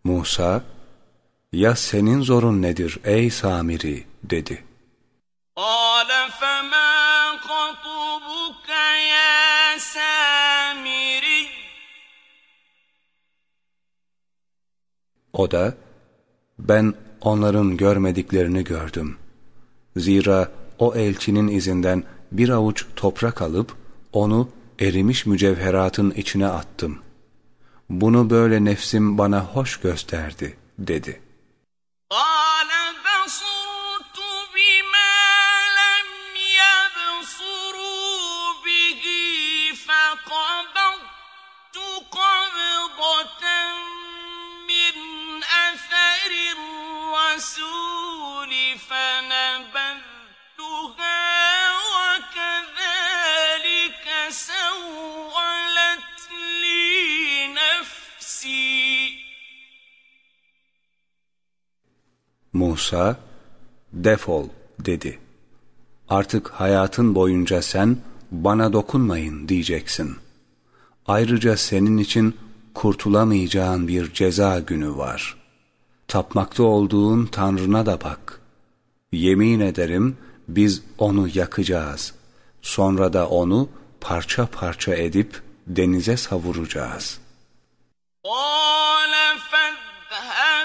Musa, ya senin zorun nedir ey Samiri dedi. O da, ben onların görmediklerini gördüm. Zira o elçinin izinden bir avuç toprak alıp onu erimiş mücevheratın içine attım. Bunu böyle nefsim bana hoş gösterdi, dedi. Aa! Musa, defol dedi. Artık hayatın boyunca sen bana dokunmayın diyeceksin. Ayrıca senin için kurtulamayacağın bir ceza günü var. Tapmakta olduğun Tanrına da bak. Yemin ederim biz onu yakacağız. Sonra da onu parça parça edip denize savuracağız. قال فاذهب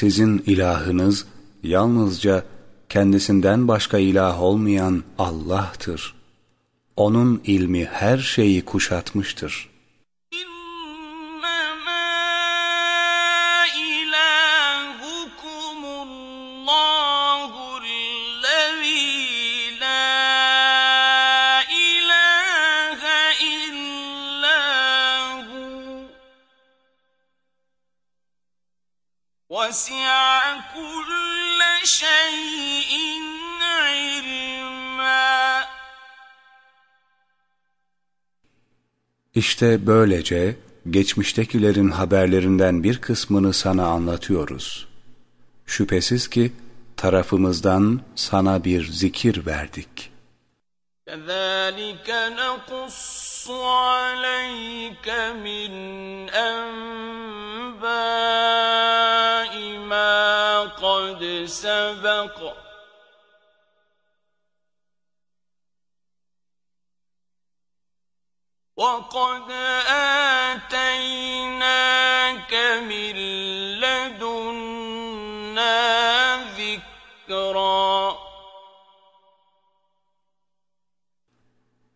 Sizin ilahınız yalnızca kendisinden başka ilah olmayan Allah'tır. Onun ilmi her şeyi kuşatmıştır. İşte böylece geçmiştekilerin haberlerinden bir kısmını sana anlatıyoruz. Şüphesiz ki tarafımızdan sana bir zikir verdik. كذلك نقص عليك من أنباء ما قد سبق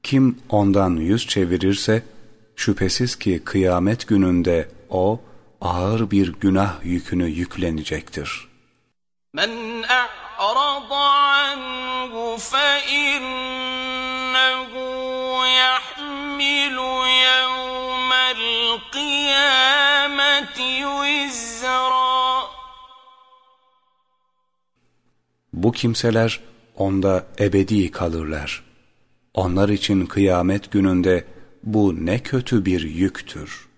Kim ondan yüz çevirirse şüphesiz ki kıyamet gününde o ağır bir günah yükünü yüklenecektir. من أعرض عنه فإنه يحمل يوم القيامة وزرا Bu kimseler onda ebedi kalırlar. Onlar için kıyamet gününde bu ne kötü bir yüktür.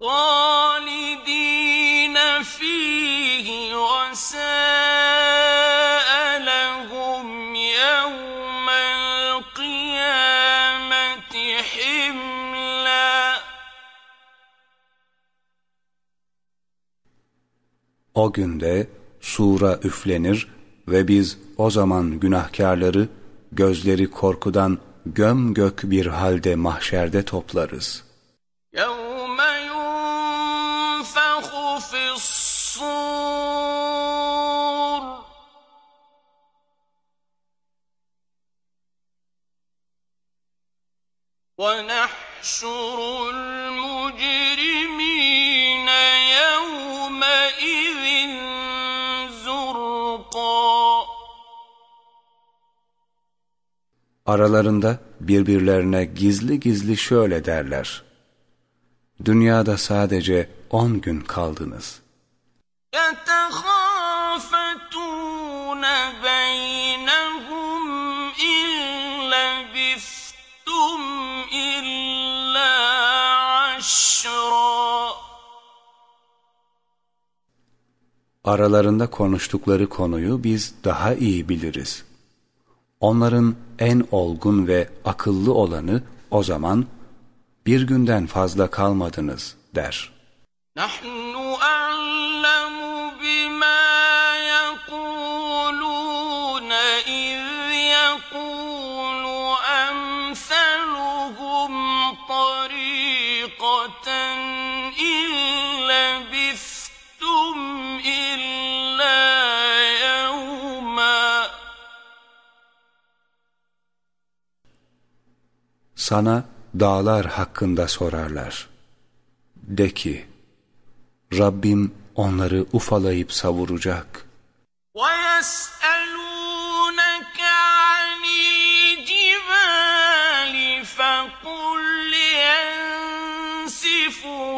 خالدين فيه وساء لهم يوم القيامة حملا O günde sura üflenir ve biz o zaman günahkarları gözleri korkudan gömgök bir halde mahşerde toplarız. يوم ينفخ في الصور ونحشر المجرمين Aralarında birbirlerine gizli gizli şöyle derler. Dünyada sadece on gün kaldınız. يتخافتون بينهم إن لبثتم إلا عشرا Aralarında konuştukları konuyu biz daha iyi biliriz. Onların en olgun ve akıllı olanı o zaman bir günden fazla kalmadınız der. Nahnu Sana dağlar hakkında sorarlar. De ki, Rabbim onları ufalayıp savuracak. ويسألونك عن الجبال فقل ينسفها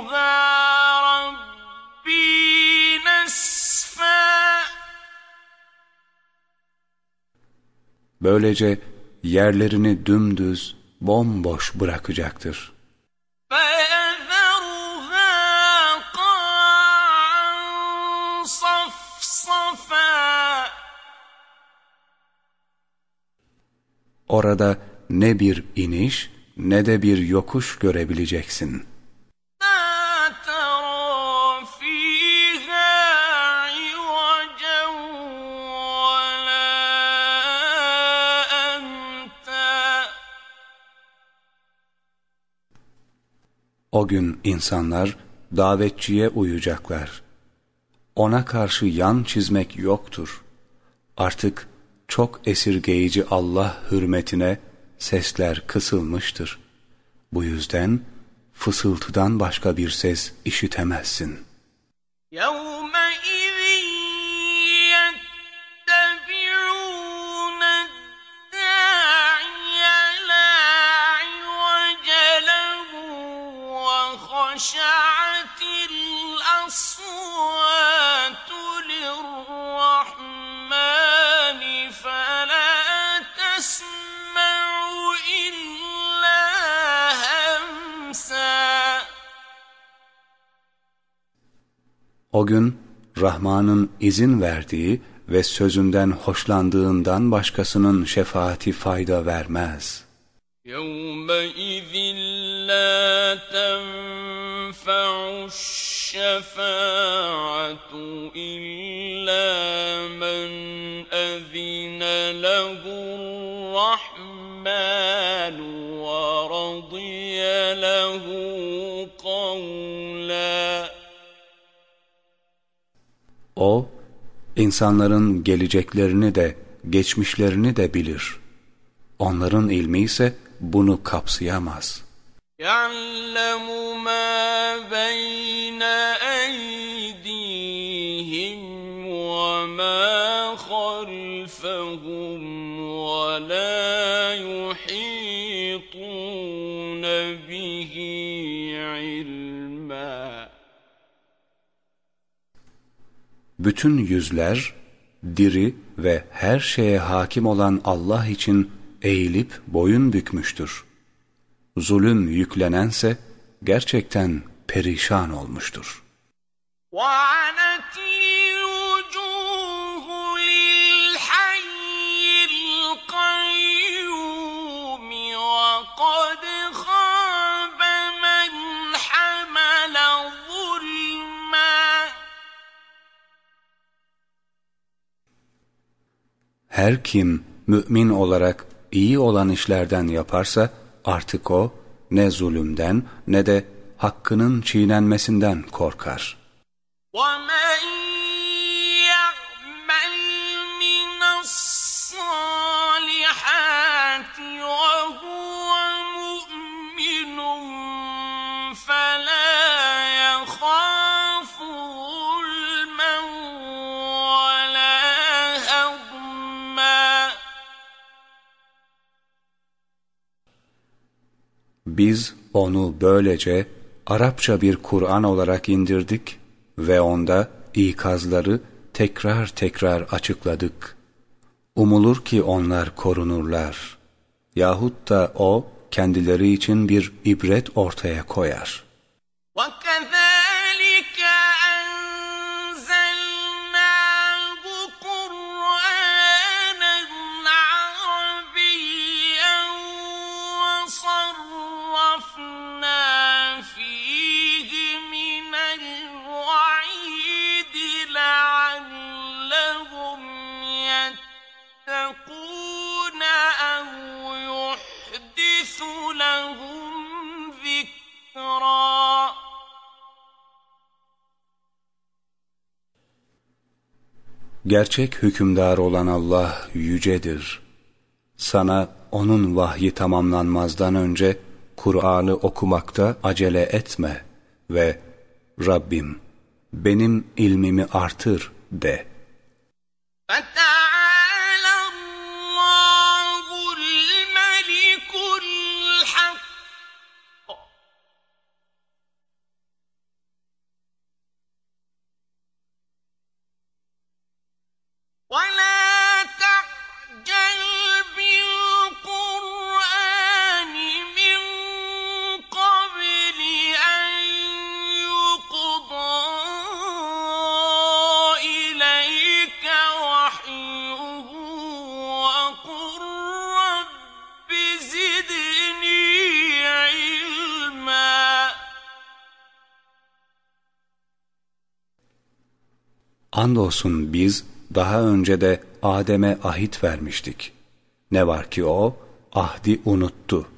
ربي نسفا Böylece yerlerini dümdüz, bomboş bırakacaktır. Orada ne bir iniş ne de bir yokuş görebileceksin.'' O gün insanlar davetçiye uyacaklar. Ona karşı yan çizmek yoktur. Artık çok esirgeyici Allah hürmetine sesler kısılmıştır. Bu yüzden fısıltıdan başka bir ses işitemezsin. يومئذ وخشعت الأصوات للرحمن فلا تسمع إلا همسا O gün Rahman'ın izin verdiği ve sözünden hoşlandığından başkasının şefaati fayda vermez. يومئذ لا تنفع الشفاعة إلا من أذن له الرحمن ورضي له قولا O, insanların geleceklerini de geçmişlerini de bilir. Onların ilmi ise bunu kapsayamaz. يعلم ما بين أيديهم وما خلفهم ولا يحيطون به علما Bütün yüzler, diri ve her şeye hakim olan Allah için eğilip boyun bükmüştür. zulüm yüklenense gerçekten perişan olmuştur. Her kim mümin olarak iyi olan işlerden yaparsa, artık o ne zulümden ne de hakkının çiğnenmesinden korkar. ومن Biz onu böylece Arapça bir Kur'an olarak indirdik ve onda ikazları tekrar tekrar açıkladık. Umulur ki onlar korunurlar. Yahut da o kendileri için bir ibret ortaya koyar. وكذلك Gerçek hükümdar olan Allah yücedir. Sana onun vahyi tamamlanmazdan önce Kur'an'ı okumakta acele etme ve Rabbim benim ilmimi artır de. Hatta Andolsun biz daha önce de Adem'e ahit vermiştik. Ne var ki o ahdi unuttu.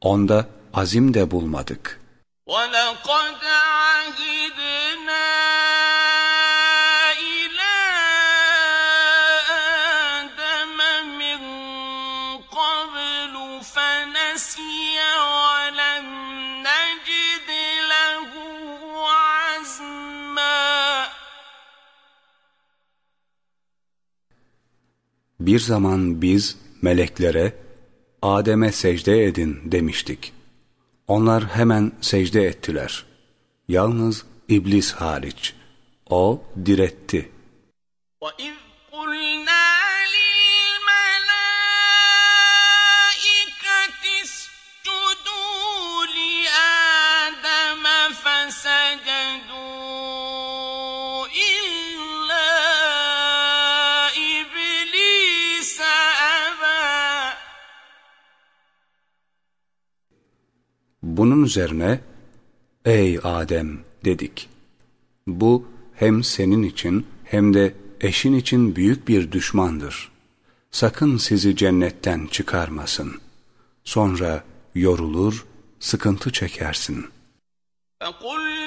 Onda azim de bulmadık. وَلَقَدْ عَهِدْنَا Bir zaman biz meleklere Adem'e secde edin demiştik. Onlar hemen secde ettiler. Yalnız iblis hariç. O diretti. وَإِذْ Bunun üzerine ey Adem dedik. Bu hem senin için hem de eşin için büyük bir düşmandır. Sakın sizi cennetten çıkarmasın. Sonra yorulur, sıkıntı çekersin. فَقُلْنَا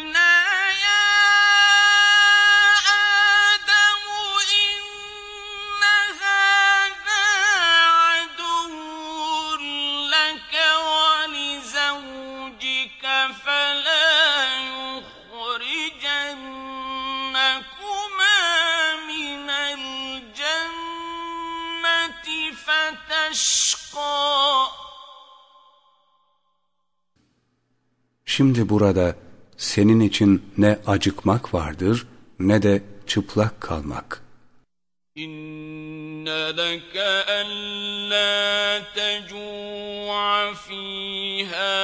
Şimdi burada senin için ne acıkmak vardır ne de çıplak kalmak. إن لك ألا تجوع فيها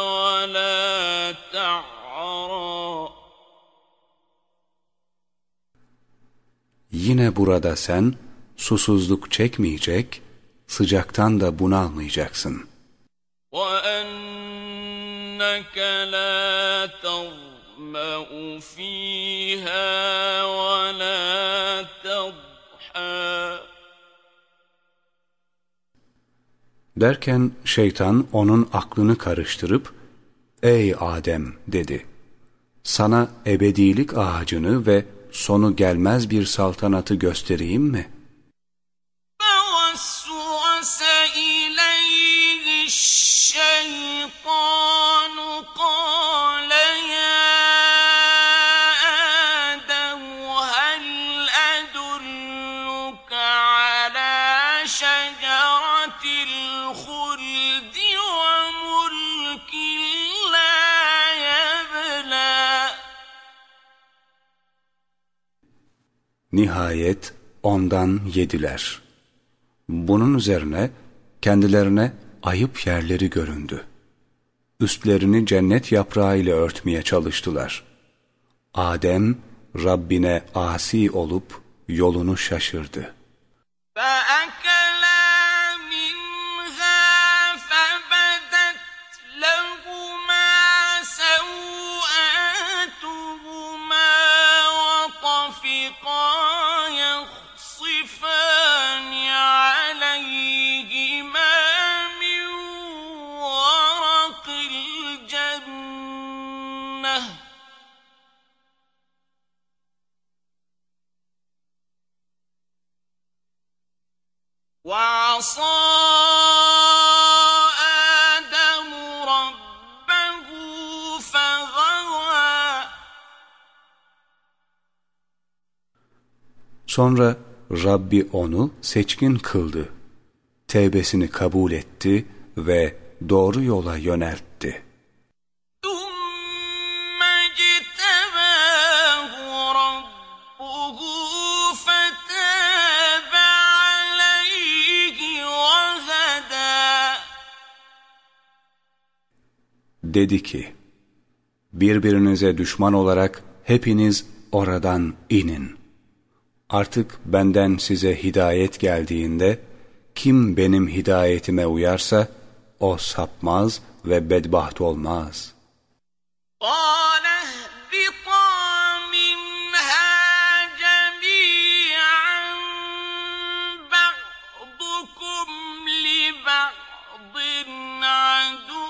ولا تعرى Yine burada sen susuzluk çekmeyecek, sıcaktan da bunalmayacaksın. وأنك لا تظمأ فيها ولا تضحى Derken şeytan onun aklını karıştırıp, Ey Adem dedi, sana ebedilik ağacını ve sonu gelmez bir saltanatı göstereyim mi? Nihayet ondan yediler. Bunun üzerine kendilerine ayıp yerleri göründü. Üstlerini cennet yaprağı ile örtmeye çalıştılar. Adem Rabbine asi olup yolunu şaşırdı. فأكلا Sonra Rabbi onu seçkin kıldı. Tevbesini kabul etti ve doğru yola yöneltti. dedi ki, birbirinize düşman olarak hepiniz oradan inin. Artık benden size hidayet geldiğinde, kim benim hidayetime uyarsa, o sapmaz ve bedbaht olmaz. قال عدو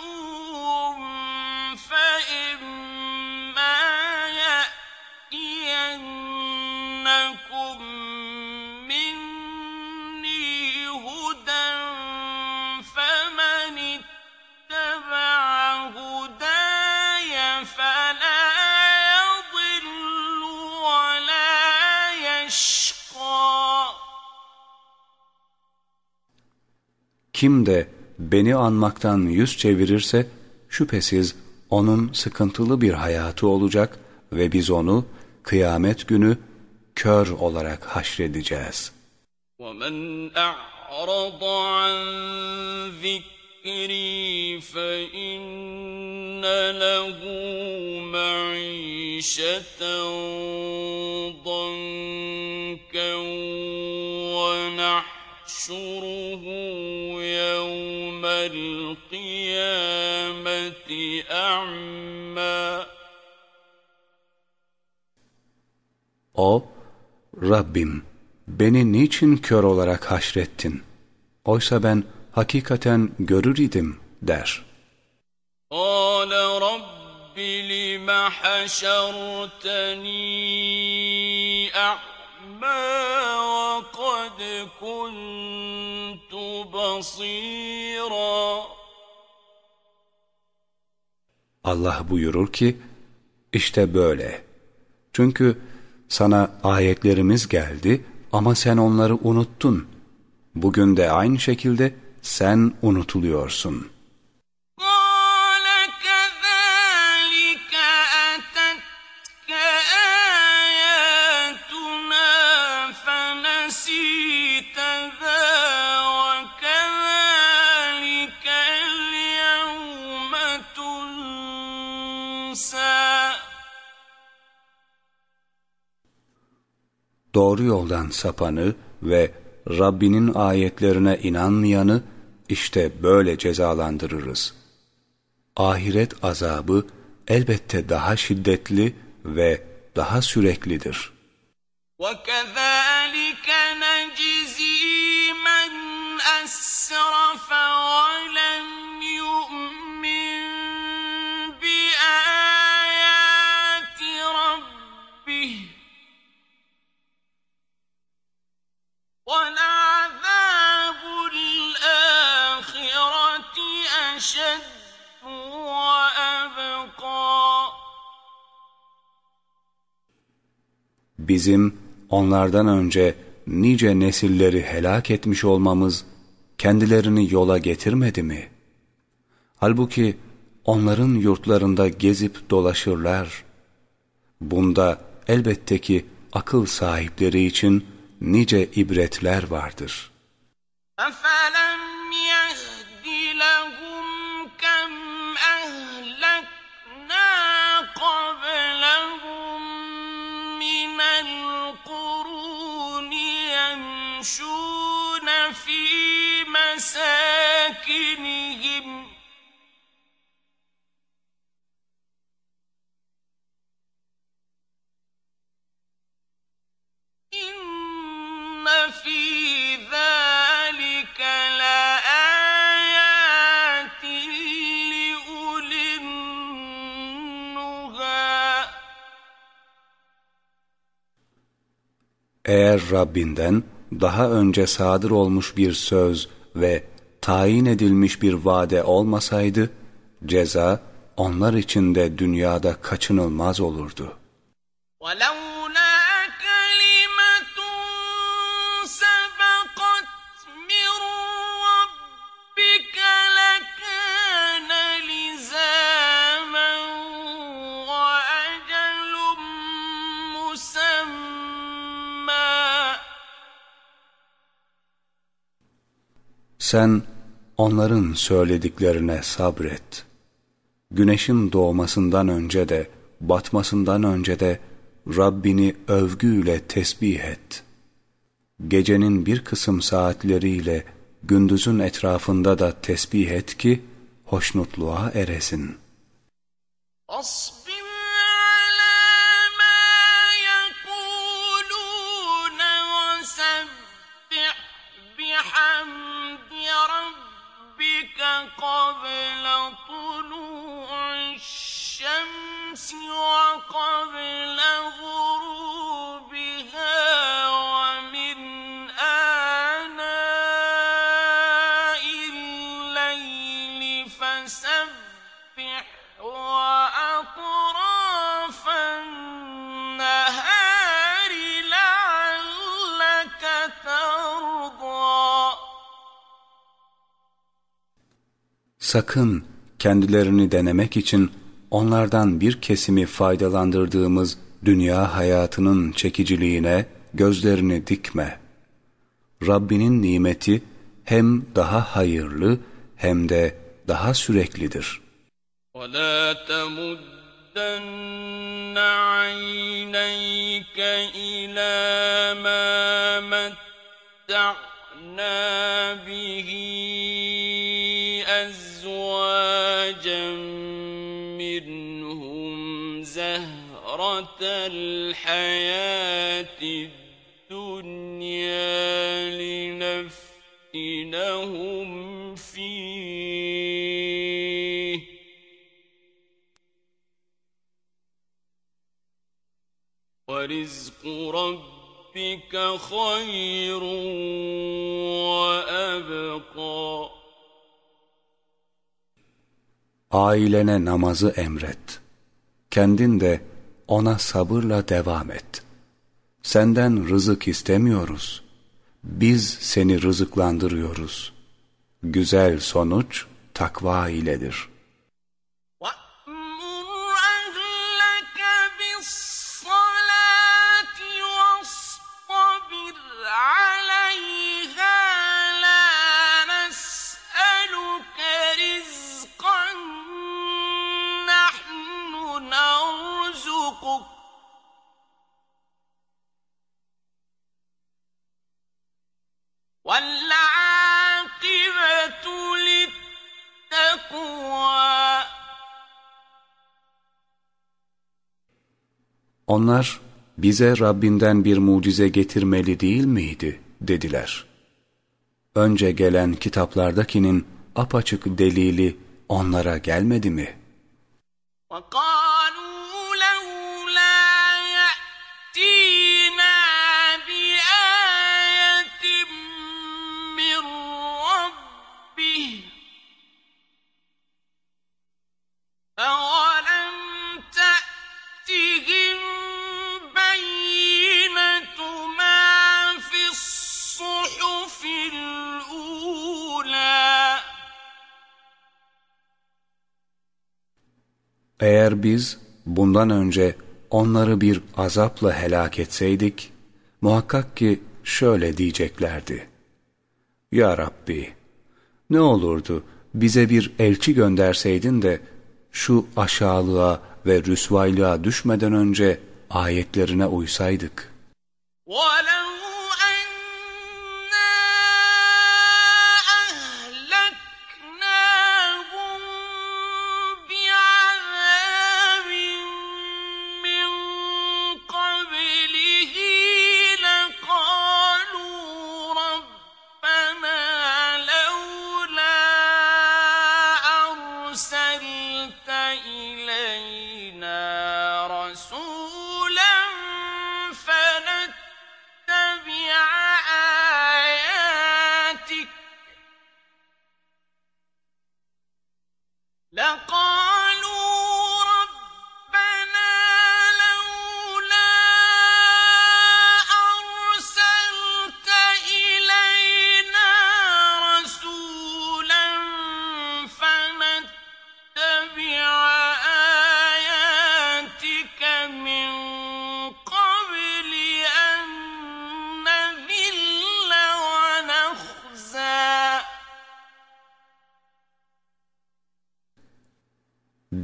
Kim de beni anmaktan yüz çevirirse şüphesiz onun sıkıntılı bir hayatı olacak ve biz onu kıyamet günü kör olarak haşredeceğiz. وَمَنْ أَعْرَضَ عَنْ ذِكْرِي فَإِنَّ لَهُ مَعِيشَةً ضَنْكًا وَنَحْشُرُهُ يَوْمَ الْقِيَامَةِ أَعْمَى O, Rabbim beni niçin kör olarak haşrettin? Oysa ben hakikaten görür idim der. قال رب لم حشرتني أعمى وقد كنت بصيرا Allah buyurur ki, işte böyle. Çünkü sana ayetlerimiz geldi ama sen onları unuttun. Bugün de aynı şekilde sen unutuluyorsun. Doğru yoldan sapanı ve Rabbinin ayetlerine inanmayanı işte böyle cezalandırırız. Ahiret azabı elbette daha şiddetli ve daha süreklidir. وكذلك نجزي من أسرف ولم أشد وأبقى Bizim onlardan önce nice nesilleri helak etmiş olmamız kendilerini yola getirmedi mi? Halbuki onların yurtlarında gezip dolaşırlar. Bunda elbette ki akıl sahipleri için nice ibretler vardır. أفلم Eğer Rabbinden daha önce sadır olmuş bir söz ve tayin edilmiş bir vade olmasaydı, ceza onlar için de dünyada kaçınılmaz olurdu. ولولا Sen onların söylediklerine sabret. Güneşin doğmasından önce de, batmasından önce de Rabbini övgüyle tesbih et. Gecenin bir kısım saatleriyle gündüzün etrafında da tesbih et ki hoşnutluğa eresin. Asma. Sakın kendilerini denemek için onlardan bir kesimi faydalandırdığımız dünya hayatının çekiciliğine gözlerini dikme. Rabbinin nimeti hem daha hayırlı hem de daha süreklidir. وَلَا تَمُدَّنَّ عَيْنَيْكَ إِلَى مَا مَتَّعْنَا بِهِ الْحَيَاةِ الدُّنْيَا لِنَفْتِنَهُمْ فِيهِ ۚ وَرِزْقُ رَبِّكَ خَيْرٌ وَأَبْقَىٰ Ailene namazı emret. Kendin de ona sabırla devam et. Senden rızık istemiyoruz. Biz seni rızıklandırıyoruz. Güzel sonuç takva iledir. Onlar bize Rabbinden bir mucize getirmeli değil miydi dediler. Önce gelen kitaplardakinin apaçık delili onlara gelmedi mi? وَقَالُوا لَوْلَا Eğer biz bundan önce onları bir azapla helak etseydik, muhakkak ki şöyle diyeceklerdi. Ya Rabbi, ne olurdu bize bir elçi gönderseydin de şu aşağılığa ve rüsvaylığa düşmeden önce ayetlerine uysaydık. وَلَوْ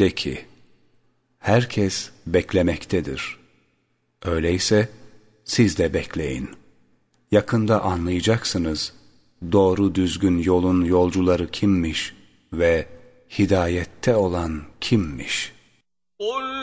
De ki, herkes beklemektedir. Öyleyse siz de bekleyin. Yakında anlayacaksınız doğru düzgün yolun yolcuları kimmiş ve hidayette olan kimmiş. قُلْ